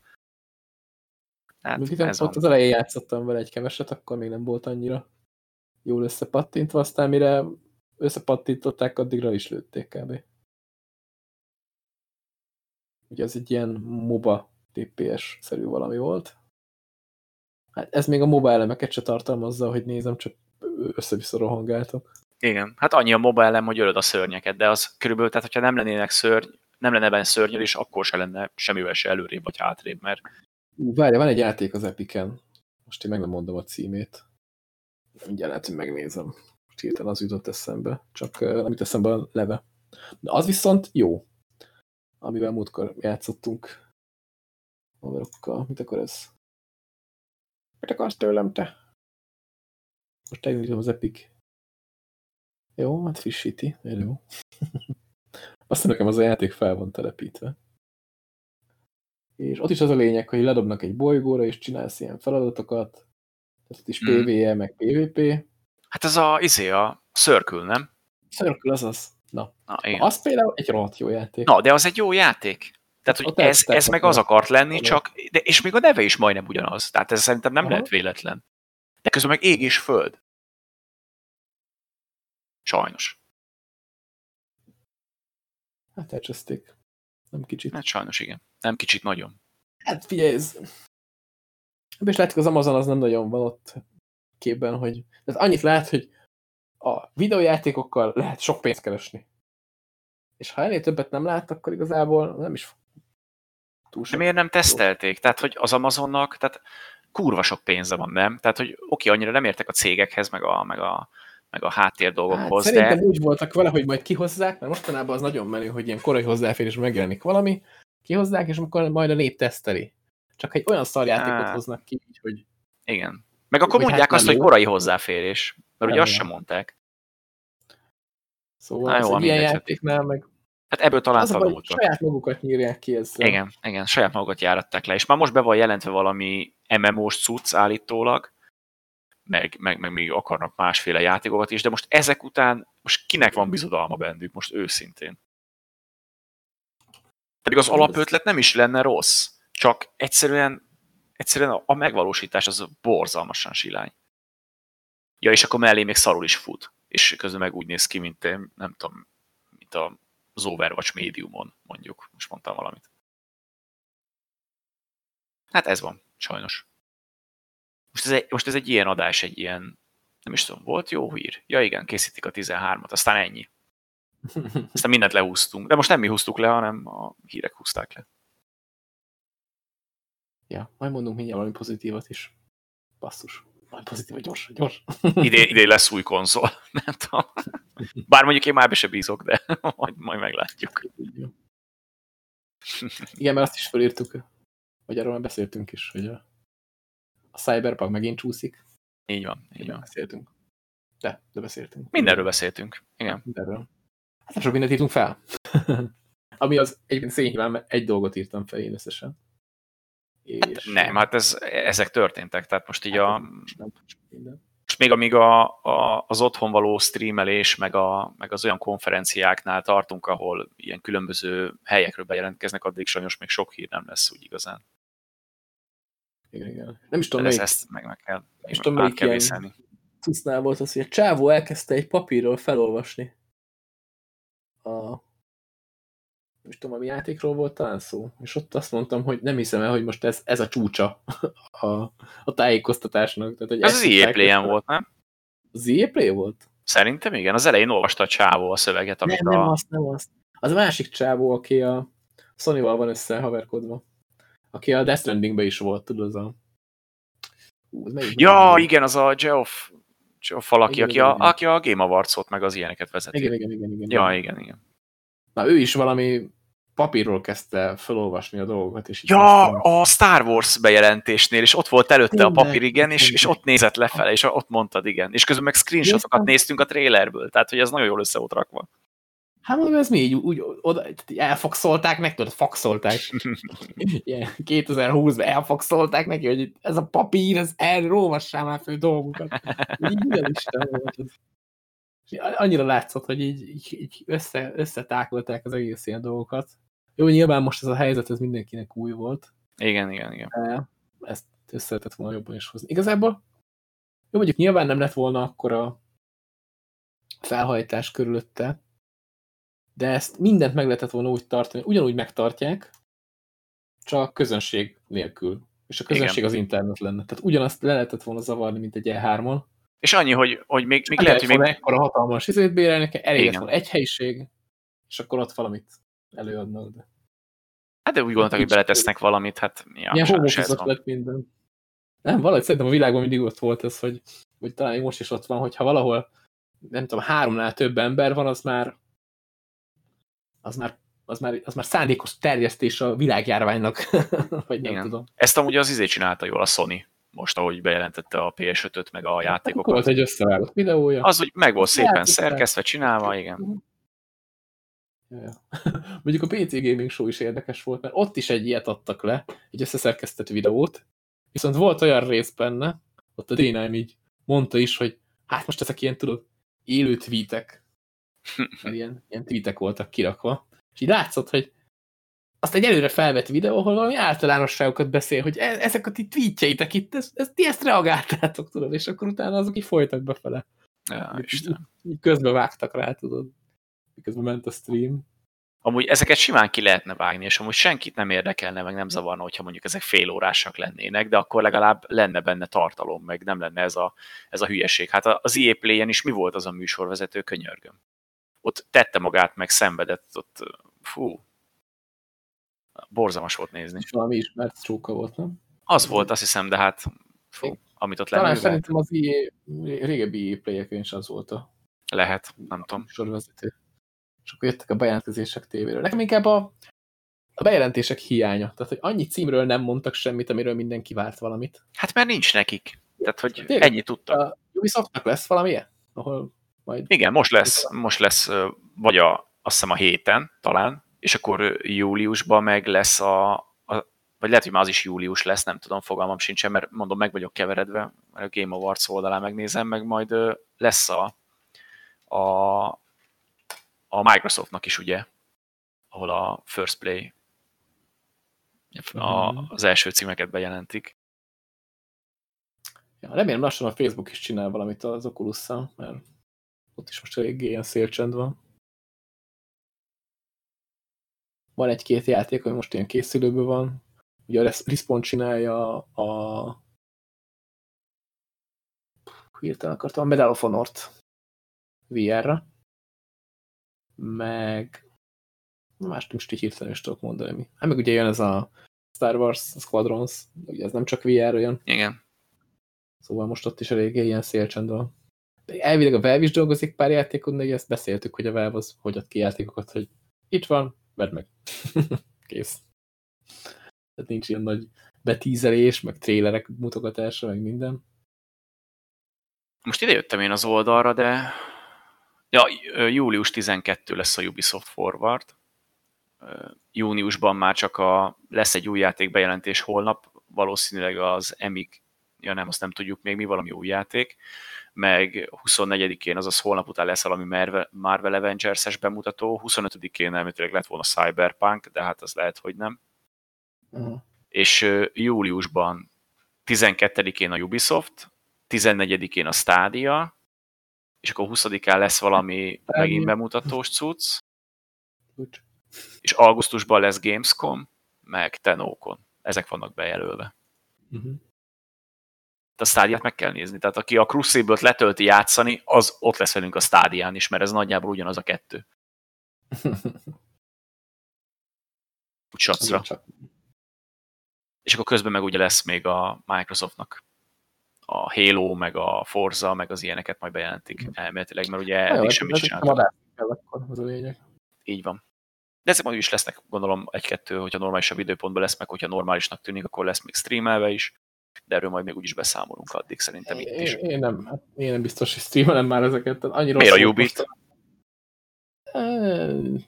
Hát, ez ott az elején játszottam vele egy keveset, akkor még nem volt annyira jól összepattintva, aztán mire összepattintották, addigra is lőtték kb. Ugye ez egy ilyen MOBA TPS-szerű valami volt. Hát ez még a MOBA elemeket se tartalmazza, hogy nézem, csak össze-vissza rohangáltok. Igen, hát annyi a MOBA elem, hogy ölöd a szörnyeket, de az körülbelül, tehát hogyha nem lennének szörny, nem lenne benne szörnyel, akkor se lenne semmivel se előrébb vagy hátrébb, mert... Várja, van egy játék az Epiken. Most én meg nem mondom a címét. Mindjárt lehet, hogy megnézem. Most hirtelen az jutott eszembe, csak nem jut eszembe a leve. De az viszont jó, amivel múltkor játszottunk haverokkal. Mit akar ez? Mit akarsz tőlem, te? Most elindítom az Epic. Jó, hát frissíti. Jó. Aztán nekem az a játék fel van telepítve. És ott is az a lényeg, hogy ledobnak egy bolygóra, és csinálsz ilyen feladatokat. Tehát ott is Mm. PvE, meg PvP. Hát ez a, izé, a Circle, nem? Circle az az. Na, Na, igen. az például egy rohadt jó játék. Na, de az egy jó játék. Tehát, hogy ez, ez meg az akart lenni, csak, de, és még a neve is majdnem ugyanaz. Tehát ez szerintem nem Aha. lehet véletlen. De közben meg ég és föld. Sajnos. Hát elcseszték. Nem kicsit. Hát sajnos igen. Nem kicsit, nagyon. Hát figyelj, ez... És látszik, az Amazon az nem nagyon van ott képben, hogy... Tehát annyit lát, hogy a videójátékokkal lehet sok pénzt keresni. És ha ennél többet nem lát, akkor igazából nem is túl De miért nem tesztelték? Tehát, hogy az Amazonnak, tehát kurva sok pénze van, nem? Tehát, hogy oké, annyira nem értek a cégekhez, meg a, meg a, meg a háttér Hát, dolgokhoz, szerintem de úgy voltak vele, hogy majd kihozzák, mert mostanában az nagyon menő, hogy ilyen korai hozzáférés megjelenik valami, kihozzák, és akkor majd a nép teszteli. Csak egy olyan szarjátékot Á. hoznak ki, így, hogy igen. Meg akkor Hogy mondják hát azt, nem hogy jó. korai hozzáférés. Mert ugye Nem azt jó. sem mondták. szóval Na az jó, egy ilyen mindegy. játéknál meg Hát ebből talán a baj, saját magukat nyírják ki ezzel. Igen, igen, saját magukat járatták le. És már most be van jelentve valami MMO-s cucc állítólag, meg, meg, meg még akarnak másféle játékokat is, de most ezek után, most kinek van bizodalma bennük, most őszintén? Pedig az alapötlet nem is lenne rossz, csak egyszerűen, egyszerűen a- megvalósítás az borzalmasan silány. Ja, és akkor mellé még szarul is fut. És közben meg úgy néz ki, mint eh, nem tudom, mint a az Overwatch médiumon, mondjuk. Most mondtam valamit. Hát ez van, sajnos. Most ez, egy, most ez egy ilyen adás, egy ilyen, nem is tudom, volt jó hír? Ja igen, készítik a 13-at, aztán ennyi. Aztán mindent lehúztunk. De most nem mi húztuk le, hanem a hírek húzták le. ja, majd mondunk mindjárt valami pozitívat is. Basszus. Majd pozitív, gyors, gyors. Idén, idén lesz új konzol. Nem tudom. Bár mondjuk én már be se bízok, de majd, majd meglátjuk. Igen, mert azt is felírtuk, vagy arról már beszéltünk is, hogy a, a Cyberpunk megint csúszik. Így van, így van. beszéltünk. De, de beszéltünk. Mindenről beszéltünk. Igen. Mindenről. Hát nem sok mindent írtunk fel. Ami az egyébként szénhíván, mert egy dolgot írtam fel én összesen. És, Nem, hát ez, ezek történtek, tehát most így a, most nem minden. most még amíg a, a, az otthon való streamelés, meg, a, meg az olyan konferenciáknál tartunk, ahol ilyen különböző helyekről bejelentkeznek, addig sajnos még sok hír nem lesz úgy igazán. Igen, igen. Nem is tudom, De melyik ezt meg, meg kell, És tudom, át melyik kell ilyen- volt az, hogy a csávó elkezdte egy papírról felolvasni. A nem is tudom, ami játékról volt talán szó. És ott azt mondtam, hogy nem hiszem el, hogy most ez, ez a csúcsa a, a tájékoztatásnak. Tehát, hogy Ez az EA hogy- volt, nem? Az EA Play volt? Szerintem igen, az elején olvasta a csávó a szöveget, amit nem, nem a... azt, nem azt. Az a másik csávó, aki a Sony-val van összehaverkodva. Aki a Death Strandingben is volt, tudod, az a... Hú, Ja, volt? igen, az a Geoff, Geoff valaki, Igen, aki, igen, a, igen. aki a Game Awards-ot meg az ilyeneket vezeti. Igen, igen, igen, igen. Ja, igen, igen. Na, ő is valami papírról kezdte felolvasni a dolgokat, és Ja, aztán- a Star Wars bejelentésnél, és ott volt előtte a Tényleg, papír, igen, és, és ott nézett lefele, és ott mondtad, igen. És közben meg screenshotokat néztünk a trailerből, tehát hogy ez nagyon jól össze volt rakva. Hát mondom, ez mi így, úgy oda, elfokszolták neki, tudod, fokszolták. Ilyen 2020-ban elfokszolták neki, hogy ez a papír, ez erről olvassál már föl dolgokat. Így minden Isten volt ez. Annyira látszott, hogy így, így, így össze, összetákolták az egész ilyen dolgokat. Jó, nyilván most ez a helyzet, ez mindenkinek új volt, Igen, igen, igen. de ezt össze lehetett volna jobban is hozni. Igazából, jó, mondjuk nyilván nem lett volna akkor a felhajtás körülötte, de ezt mindent meg lehetett volna úgy tartani, ugyanúgy megtartják, csak közönség nélkül. És a közönség Igen. az internet lenne. Tehát ugyanazt le lehetett volna zavarni, mint egy E3-on. És annyi, hogy, hogy még, még Még lehet, hogy még... ekkora hatalmas izét bérelni, elég lett volna egy helyiség, és akkor ott valamit előadnak. De. Hát de úgy gondoltak, hogy beletesznek valamit, hát ja, Ilyen van. lett minden. Nem, valahogy szerintem a világban mindig ott volt ez, hogy, hogy talán most is ott van, hogyha valahol, nem tudom, háromnál több ember van, az már az már, az már, az már szándékos terjesztés a világjárványnak, vagy nem Igen. tudom. Ezt amúgy az izé csinálta jól, a Sony. most ahogy bejelentette a PS5-öt, meg a Akkor játékokat. volt egy összevágott videója. Az, hogy meg volt szépen szerkesztve, csinálva, igen. Ja. Mondjuk a PC Gaming Show is érdekes volt, mert ott is egy ilyet adtak le, egy összeszerkesztett videót, viszont volt olyan rész benne, ott a D9 így mondta is, hogy hát most ezek ilyen, tudod, élő tweetek, ilyen, ilyen tweetek voltak kirakva, és így látszott, hogy azt egy előre felvett videó, ahol valami általánosságokat beszél, hogy e- ezek a ti tweetjeitek itt, ezt, ezt, ti ezt reagáltátok, tudod, és akkor utána azok így folytak befele. Ja, Isten. Így közbe vágtak rá, tudod, miközben ment a stream. Amúgy ezeket simán ki lehetne vágni, és amúgy senkit nem érdekelne, meg nem zavarna, hogyha mondjuk ezek félórásak lennének, de akkor legalább lenne benne tartalom, meg nem lenne ez a, ez a hülyeség. Hát az EA Play-en is mi volt az a műsorvezető, könyörgöm. Ott tette magát, meg szenvedett, ott fú, borzalmas volt nézni. És valami ismert csóka volt, nem? Az volt, azt hiszem, de hát fú, amit ott Talán leművelt, szerintem az EA, régebbi EA playeken is az volt a lehet, nem tudom. sorvezető. És akkor jöttek a bejelentkezések tévéről. Nekem inkább a, a bejelentések hiánya. Tehát, hogy annyi címről nem mondtak semmit, amiről mindenki várt valamit. Hát mert nincs nekik. Tehát, hogy Tényleg? ennyit tudtak. A Ubisoftnak lesz valami? Ahol majd... Igen, most lesz, most lesz vagy a, azt hiszem a héten talán, és akkor júliusban meg lesz a, a vagy lehet, hogy már az is július lesz, nem tudom, fogalmam sincsen, mert mondom, meg vagyok keveredve, mert a Game Awards oldalán megnézem, meg majd lesz a, a, a Microsoftnak is, ugye, ahol a First Play a, Mhm. az első címeket bejelentik. Ja, remélem lassan a Facebook is csinál valamit az oculus mert ott is most eléggé ilyen szélcsend van. Van egy-két játék, ami most ilyen készülőben van. Ugye a Res- Respawn csinálja a hirtelen akartam, a Medal of Honor-t VR-ra. Meg más most így hirtelen is tudok mondani. Mi. Hát meg ugye jön ez a Star Wars Squadrons, ugye ez nem csak VR-ra jön, Igen. Szóval most ott is eléggé ilyen szélcsend van. Elvileg a Valve is dolgozik pár játékon, de ezt beszéltük, hogy a Valve az hogy ad ki játékokat, hogy itt van, vedd meg. Kész. Tehát nincs ilyen nagy betízelés, meg trélerek mutogatása, meg minden. Most ide jöttem én az oldalra, de ja, július 12 lesz a Ubisoft Forward. Júniusban már csak a, lesz egy új játék bejelentés holnap, valószínűleg az Emig, ja nem, azt nem tudjuk még mi, valami új játék, meg 24-én, azaz holnap után lesz valami Marvel, Marvel Avengers-es bemutató, 25-én elméletileg lett volna Cyberpunk, de hát az lehet, hogy nem. Aha. És júliusban 12-én a Ubisoft, 14-én a Stadia, és akkor 20-án lesz valami megint bemutatós cucc, és augusztusban lesz Gamescom, meg Tenókon. Ezek vannak bejelölve. Uh-huh. A stádiát meg kell nézni. Tehát aki a Crucible-t letölti játszani, az ott lesz velünk a stádián is, mert ez nagyjából ugyanaz a kettő. Úgy sacra. És akkor közben meg ugye lesz még a Microsoftnak a Halo, meg a Forza, meg az ilyeneket majd bejelentik elméletileg, mert ugye eddig ez- semmit ez csináltak. akkor, az a lényeg. Így van. De ezek majd is lesznek, gondolom, egy-kettő, hogyha normálisabb időpontban lesz, meg hogyha normálisnak tűnik, akkor lesz még streamelve is, de erről majd még úgyis beszámolunk addig szerintem itt is. Én, én, nem, hát én nem biztos, hogy streamelem már ezeket. Annyira Miért a rossz volt Ubit? most nem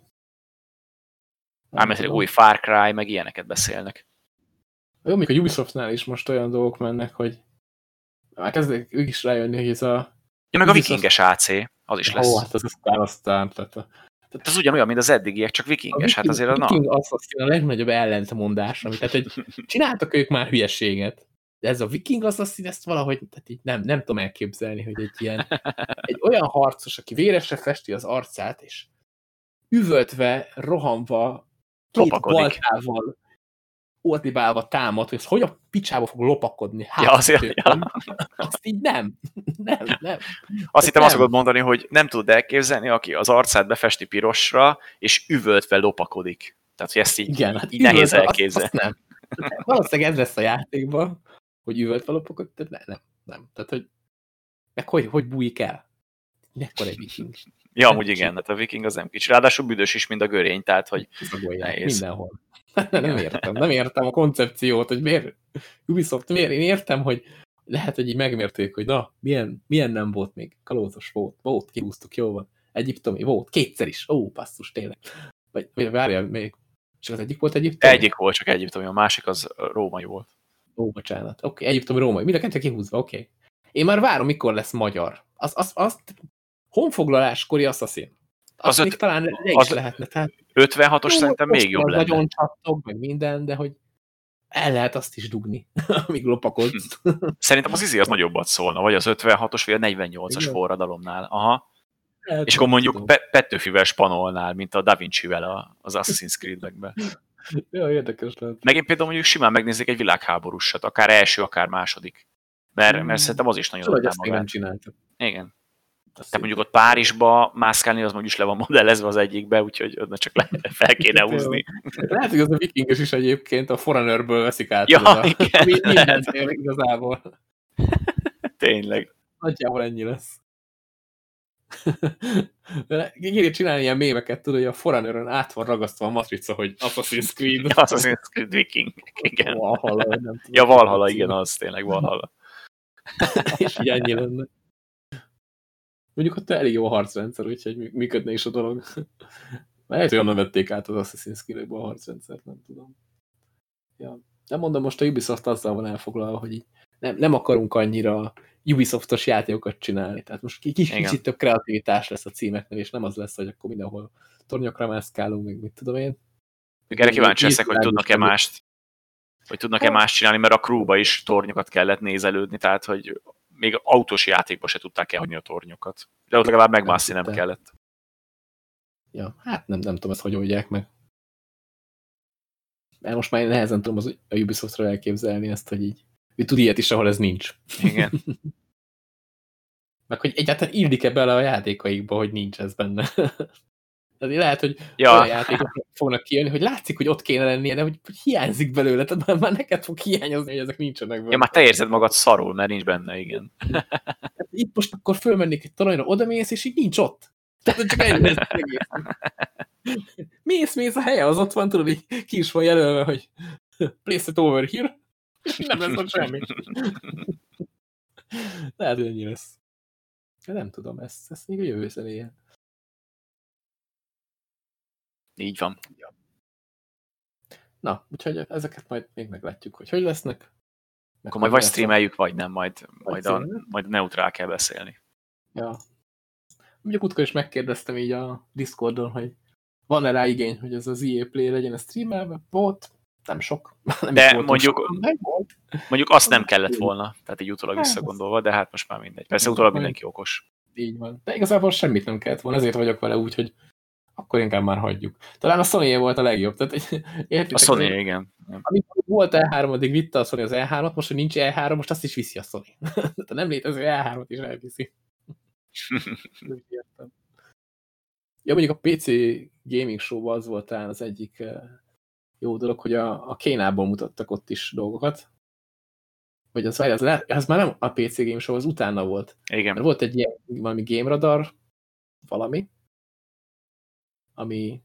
Elméletileg tudom. új Far Cry, meg ilyeneket beszélnek. Jó, még a Ubisoftnál is most olyan dolgok mennek, hogy már kezdek ők is rájönni, hogy ez a... Ja, meg a vikinges AC, az is lesz. Ó, hát az aztán aztán, tehát a, Tehát az ugyanolyan, mint az eddigiek, csak vikinges. Hát azért a na. Viking Assassin a legnagyobb ellentmondás, amit tehát, hogy csináltak ők már hülyeséget, de ez a Viking Assassin, ezt valahogy tehát így nem, nem tudom elképzelni, hogy egy ilyen, egy olyan harcos, aki véresre festi az arcát, és üvöltve, rohanva, két baltával, ordibálva támad, hogy ez hogy a picsába fog lopakodni. Hát, Ja, azért- tőlem. Azt így nem. Nem, nem. Azt hittem nem. azt fogod mondani, hogy nem tud elképzelni, aki az arcát befesti pirosra, és üvöltve lopakodik. Tehát, hogy ezt így, Igen, hát így nehéz üvöltve, elképzelni. Azt, azt nem. Valószínűleg ez lesz a játékban, hogy üvölt valapokot, tehát ne, nem, nem. Tehát, hogy meg hogy, hogy bújik el? Mekkora egy viking? Ja, amúgy igen, hát a viking az nem kicsi. Ráadásul büdös is, mint a görény, tehát, hogy Nehéz. mindenhol. nem értem, nem értem a koncepciót, hogy miért Ubisoft, miért? Én értem, hogy lehet, hogy így megmérték, hogy na, milyen, milyen nem volt még. Kalózos volt, volt, kihúztuk, jó van. Egyiptomi volt, kétszer is. Ó, passzus, tényleg. Vagy, vagy várjál, még csak az egyik volt egyiptomi? Egyik volt csak egyiptomi, a másik az római volt. Ó, bocsánat. Oké, okay, egyiptomi, római. Mind a kettő kihúzva, oké. Okay. Én már várom, mikor lesz magyar. Az, az, az honfoglaláskori Assassin. Az, az még öt, talán le is lehetne. Tehát, 56-os szerintem még jobb lenne. Nagyon csattog, meg minden, de hogy el lehet azt is dugni, amíg lopakodsz. Hm. Szerintem az izi az nagyobbat szólna, vagy az 56-os, vagy a 48-as forradalomnál. Aha. Hát, és akkor mondjuk Pe Petőfivel spanolnál, mint a Da Vinci-vel az Assassin's Creed-ekben. Ja, érdekes lehet. Meg én például mondjuk simán megnézzük egy világháborúsat, akár első, akár második. Mert, mert hmm. szerintem az is nagyon Szóval, ezt nem csináltak. Igen. Tehát mondjuk ott Párizsba mászkálni, az mondjuk is le van modellezve az egyikbe, úgyhogy ott csak le, fel kéne húzni. Lehet, hogy az a vikinges is egyébként a Foreignerből veszik át. Ja, a, igen. Minden igazából. Tényleg. Nagyjából ennyi lesz. Kéne csinálni ilyen mémeket, tudod, hogy a Foreigner-ön át van ragasztva a matrica, hogy Assassin's Creed. Assassin's Creed Viking. Igen. Valhalla, nem tudom. Ja, Valhalla, igen, az tényleg Valhalla. És így ennyi lenne. Mondjuk ott elég jó a harcrendszer, úgyhogy működne is a dolog. Lehet, hogy onnan vették át az Assassin's Creed-ből a harcrendszert, nem tudom. Ja. Nem mondom, most a Ubisoft azzal van elfoglalva, hogy így nem, nem akarunk annyira Ubisoftos játékokat csinálni. Tehát most kis, kicsit több kreativitás lesz a címeknél, és nem az lesz, hogy akkor mindenhol tornyokra mászkálunk, meg mit tudom én. Még erre kíváncsi leszek, hogy tudnak-e mást, hogy tudnak-e hát- mást csinálni, mert a crewba is tornyokat kellett nézelődni, tehát hogy még autós játékban se tudták elhagyni a tornyokat. De ott legalább megmászni nem, nem kellett. Ja, hát nem, nem tudom ezt, hogy oldják meg. Mert most már nehezen tudom az, a Ubisoftra elképzelni ezt, hogy így ő tud ilyet is, ahol ez nincs. Igen. meg hogy egyáltalán illik-e bele a játékaikba, hogy nincs ez benne. Tehát lehet, hogy ja. olyan játékok fognak kijönni, hogy látszik, hogy ott kéne lennie, de hogy, hogy hiányzik belőle, tehát már, már neked fog hiányozni, hogy ezek nincsenek benne. Ja, már te érzed magad szarul, mert nincs benne, igen. Hát itt most akkor fölmennék egy talajra, oda mész, és így nincs ott. Tehát csak ennyi ez. Mész, mész, a helye az ott van, tudod, így ki is van jelölve, hogy place it over here, és nem lesz ott semmi. Lehet, hogy ennyi lesz. De nem tudom, ezt, ezt még a jövő zenéje. Így van. Ja. Na, úgyhogy ezeket majd még meglátjuk, hogy hogy lesznek. Meg Akkor majd vagy streameljük, vagy nem, majd, majd, a, majd neutrál kell beszélni. Ja. Mondjuk útkor is megkérdeztem így a Discordon, hogy van-e rá igény, hogy ez az EA Play legyen a streamelve? Volt, nem sok. Nem de mondjuk, sok, nem volt. mondjuk azt nem kellett volna, tehát így utólag hát, visszagondolva, de hát most már mindegy. Persze utólag mindenki okos. Így van. De igazából semmit nem kellett volna, ezért vagyok vele úgy, hogy akkor inkább már hagyjuk. Talán a sony volt a legjobb. Tehát, értitek, a Sony, hogy, igen. Amikor volt E3, addig vitte a Sony az E3-ot, most, hogy nincs E3, most azt is viszi a Sony. Tehát nem létező E3-ot is elviszi. ja, mondjuk a PC gaming show az volt talán az egyik eh, jó dolog, hogy a, a Kénából mutattak ott is dolgokat. Vagy az, az, az már nem a PC Game Show, az utána volt. Igen. Mert volt egy ilyen valami Game Radar, valami, ami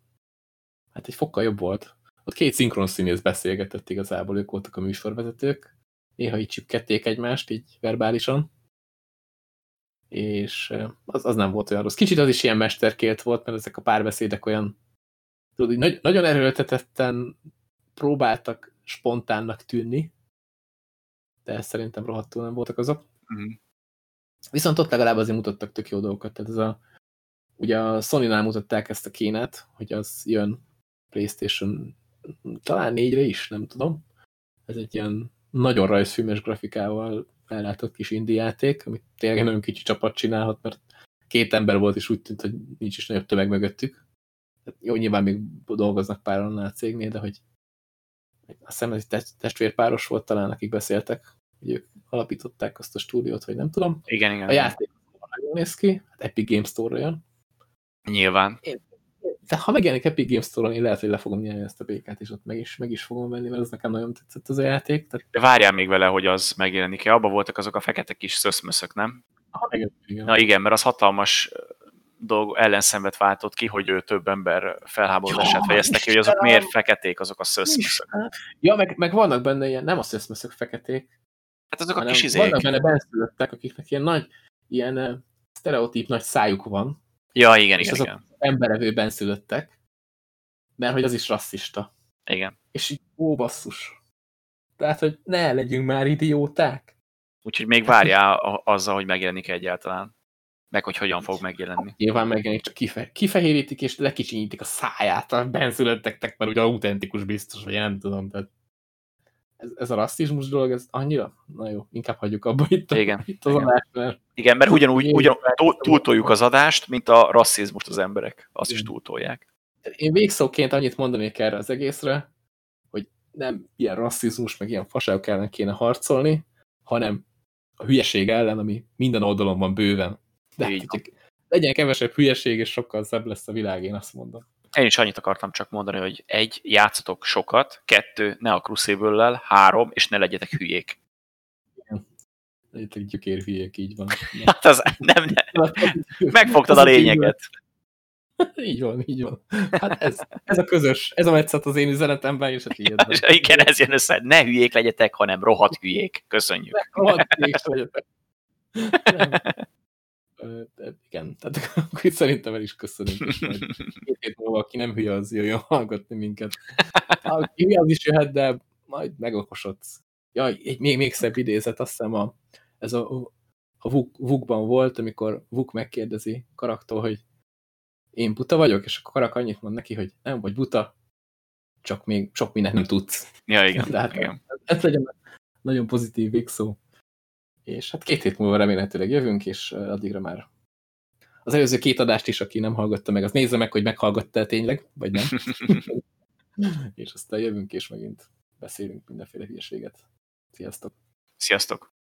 hát egy fokkal jobb volt. Ott két szinkron színész beszélgetett igazából, ők voltak a műsorvezetők. Néha így csipkedték egymást, így verbálisan. És az, az nem volt olyan rossz. Kicsit az is ilyen mesterkélt volt, mert ezek a párbeszédek olyan tudod, így nagyon erőltetetten próbáltak spontánnak tűnni, de szerintem rohadtul nem voltak azok. Uh. -huh. Viszont ott legalább azért mutattak tök jó dolgokat. Tehát ez a ugye a Sony-nál mutatták ezt a kénet, hogy az jön PlayStation talán négyre is, nem tudom. Ez egy ilyen nagyon rajzfilmes grafikával ellátott kis indie játék, amit tényleg nagyon kicsi csapat csinálhat, mert két ember volt, és úgy tűnt, hogy nincs is nagyobb tömeg mögöttük. Tehát jó, nyilván még dolgoznak pár annál a cégnél, de hogy azt hiszem ez egy testvérpáros volt talán, akik beszéltek, hogy ők alapították azt a stúdiót, vagy nem tudom. Igen, igen. A játék nagyon néz ki, hát Epic Games Store jön, Nyilván. de ha megjelenik Epic Games Store-on, én lehet, hogy le fogom nyerni ezt a békát, és ott meg is, meg is fogom venni, mert ez nekem nagyon tetszett az a játék. Tehát... De várjál még vele, hogy az megjelenik-e. Abba voltak azok a fekete kis szöszmöszök, nem? Ah, igen, igen. Na igen, mert az hatalmas dolg ellenszenvet váltott ki, hogy ő több ember felháborodását fejezte ki, hogy azok miért feketék, azok a szöszmöszök. Ja, meg, meg vannak benne ilyen, nem a szöszmöszök feketék, Hát azok a kis izék. vannak benne benszülöttek, akiknek ilyen nagy, ilyen sztereotíp nagy szájuk van, Ja, igen, és igen, azok igen. emberevő benszülöttek, mert hogy az is rasszista. igen. És így, ó, basszus. Tehát, hogy ne legyünk már idióták. Úgyhogy még várjál azzal, hogy megjelenik egyáltalán. Meg hogy hogyan fog megjelenni. Nyilván megjelenik, csak kife kifehérítik, és lekicsinyítik a száját a benszülötteknek, mert ugye autentikus biztos, vagy nem tudom. Tehát ez, ez a rasszizmus dolog, ez annyira? Na jó, inkább hagyjuk abba itt, a, Igen, itt az igen. adás, mert Igen, mert ugyanúgy, ugyan, túl- túltoljuk az adást, mint a rasszizmust az emberek. Azt is Igen. túltolják. én végszóként annyit mondanék erre az egészre, hogy nem ilyen rasszizmus, meg ilyen faságok ellen kéne harcolni, hanem a hülyeség ellen, ami minden oldalon van bőven. De Így hát, legyen kevesebb hülyeség, és sokkal szebb lesz a világ, én azt mondom. Én is annyit akartam csak mondani, hogy egy, játszatok sokat, kettő, ne a crucible három, és ne legyetek hülyék. Legyetek gyökér hülyék, így van. Hát az nem, nem. Megfogtad a lényeget. Így van, így van. Hát ez, ez a közös, ez a metszat az én üzenetemben, és a tiédben. És igen, ez jön össze. Ne hülyék legyetek, hanem rohadt hülyék. Köszönjük. Rohadt hülyék legyetek. Nem. Igen, tehát akkor itt szerintem el is köszönünk. Két múlva, aki nem hülye, az jöjjön hallgatni minket. Aki hülye, az is jöhet, de majd megokosodsz. Jaj, egy még, még szebb idézet, azt hiszem a, ez a, a Vuk, Vukban volt, amikor Vuk megkérdezi Karaktól, hogy én buta vagyok, és akkor Karak annyit mond neki, hogy nem vagy buta, csak még sok mindent nem tudsz. Ja, igen. De hát igen. ez legyen nagyon pozitív végszó. És hát két hét múlva remélhetőleg jövünk, és addigra már az előző két adást is, aki nem hallgatta meg, az nézze meg, hogy meghallgatta -e tényleg, vagy nem. és aztán jövünk, és megint beszélünk mindenféle hülyeséget. Sziasztok! Sziasztok!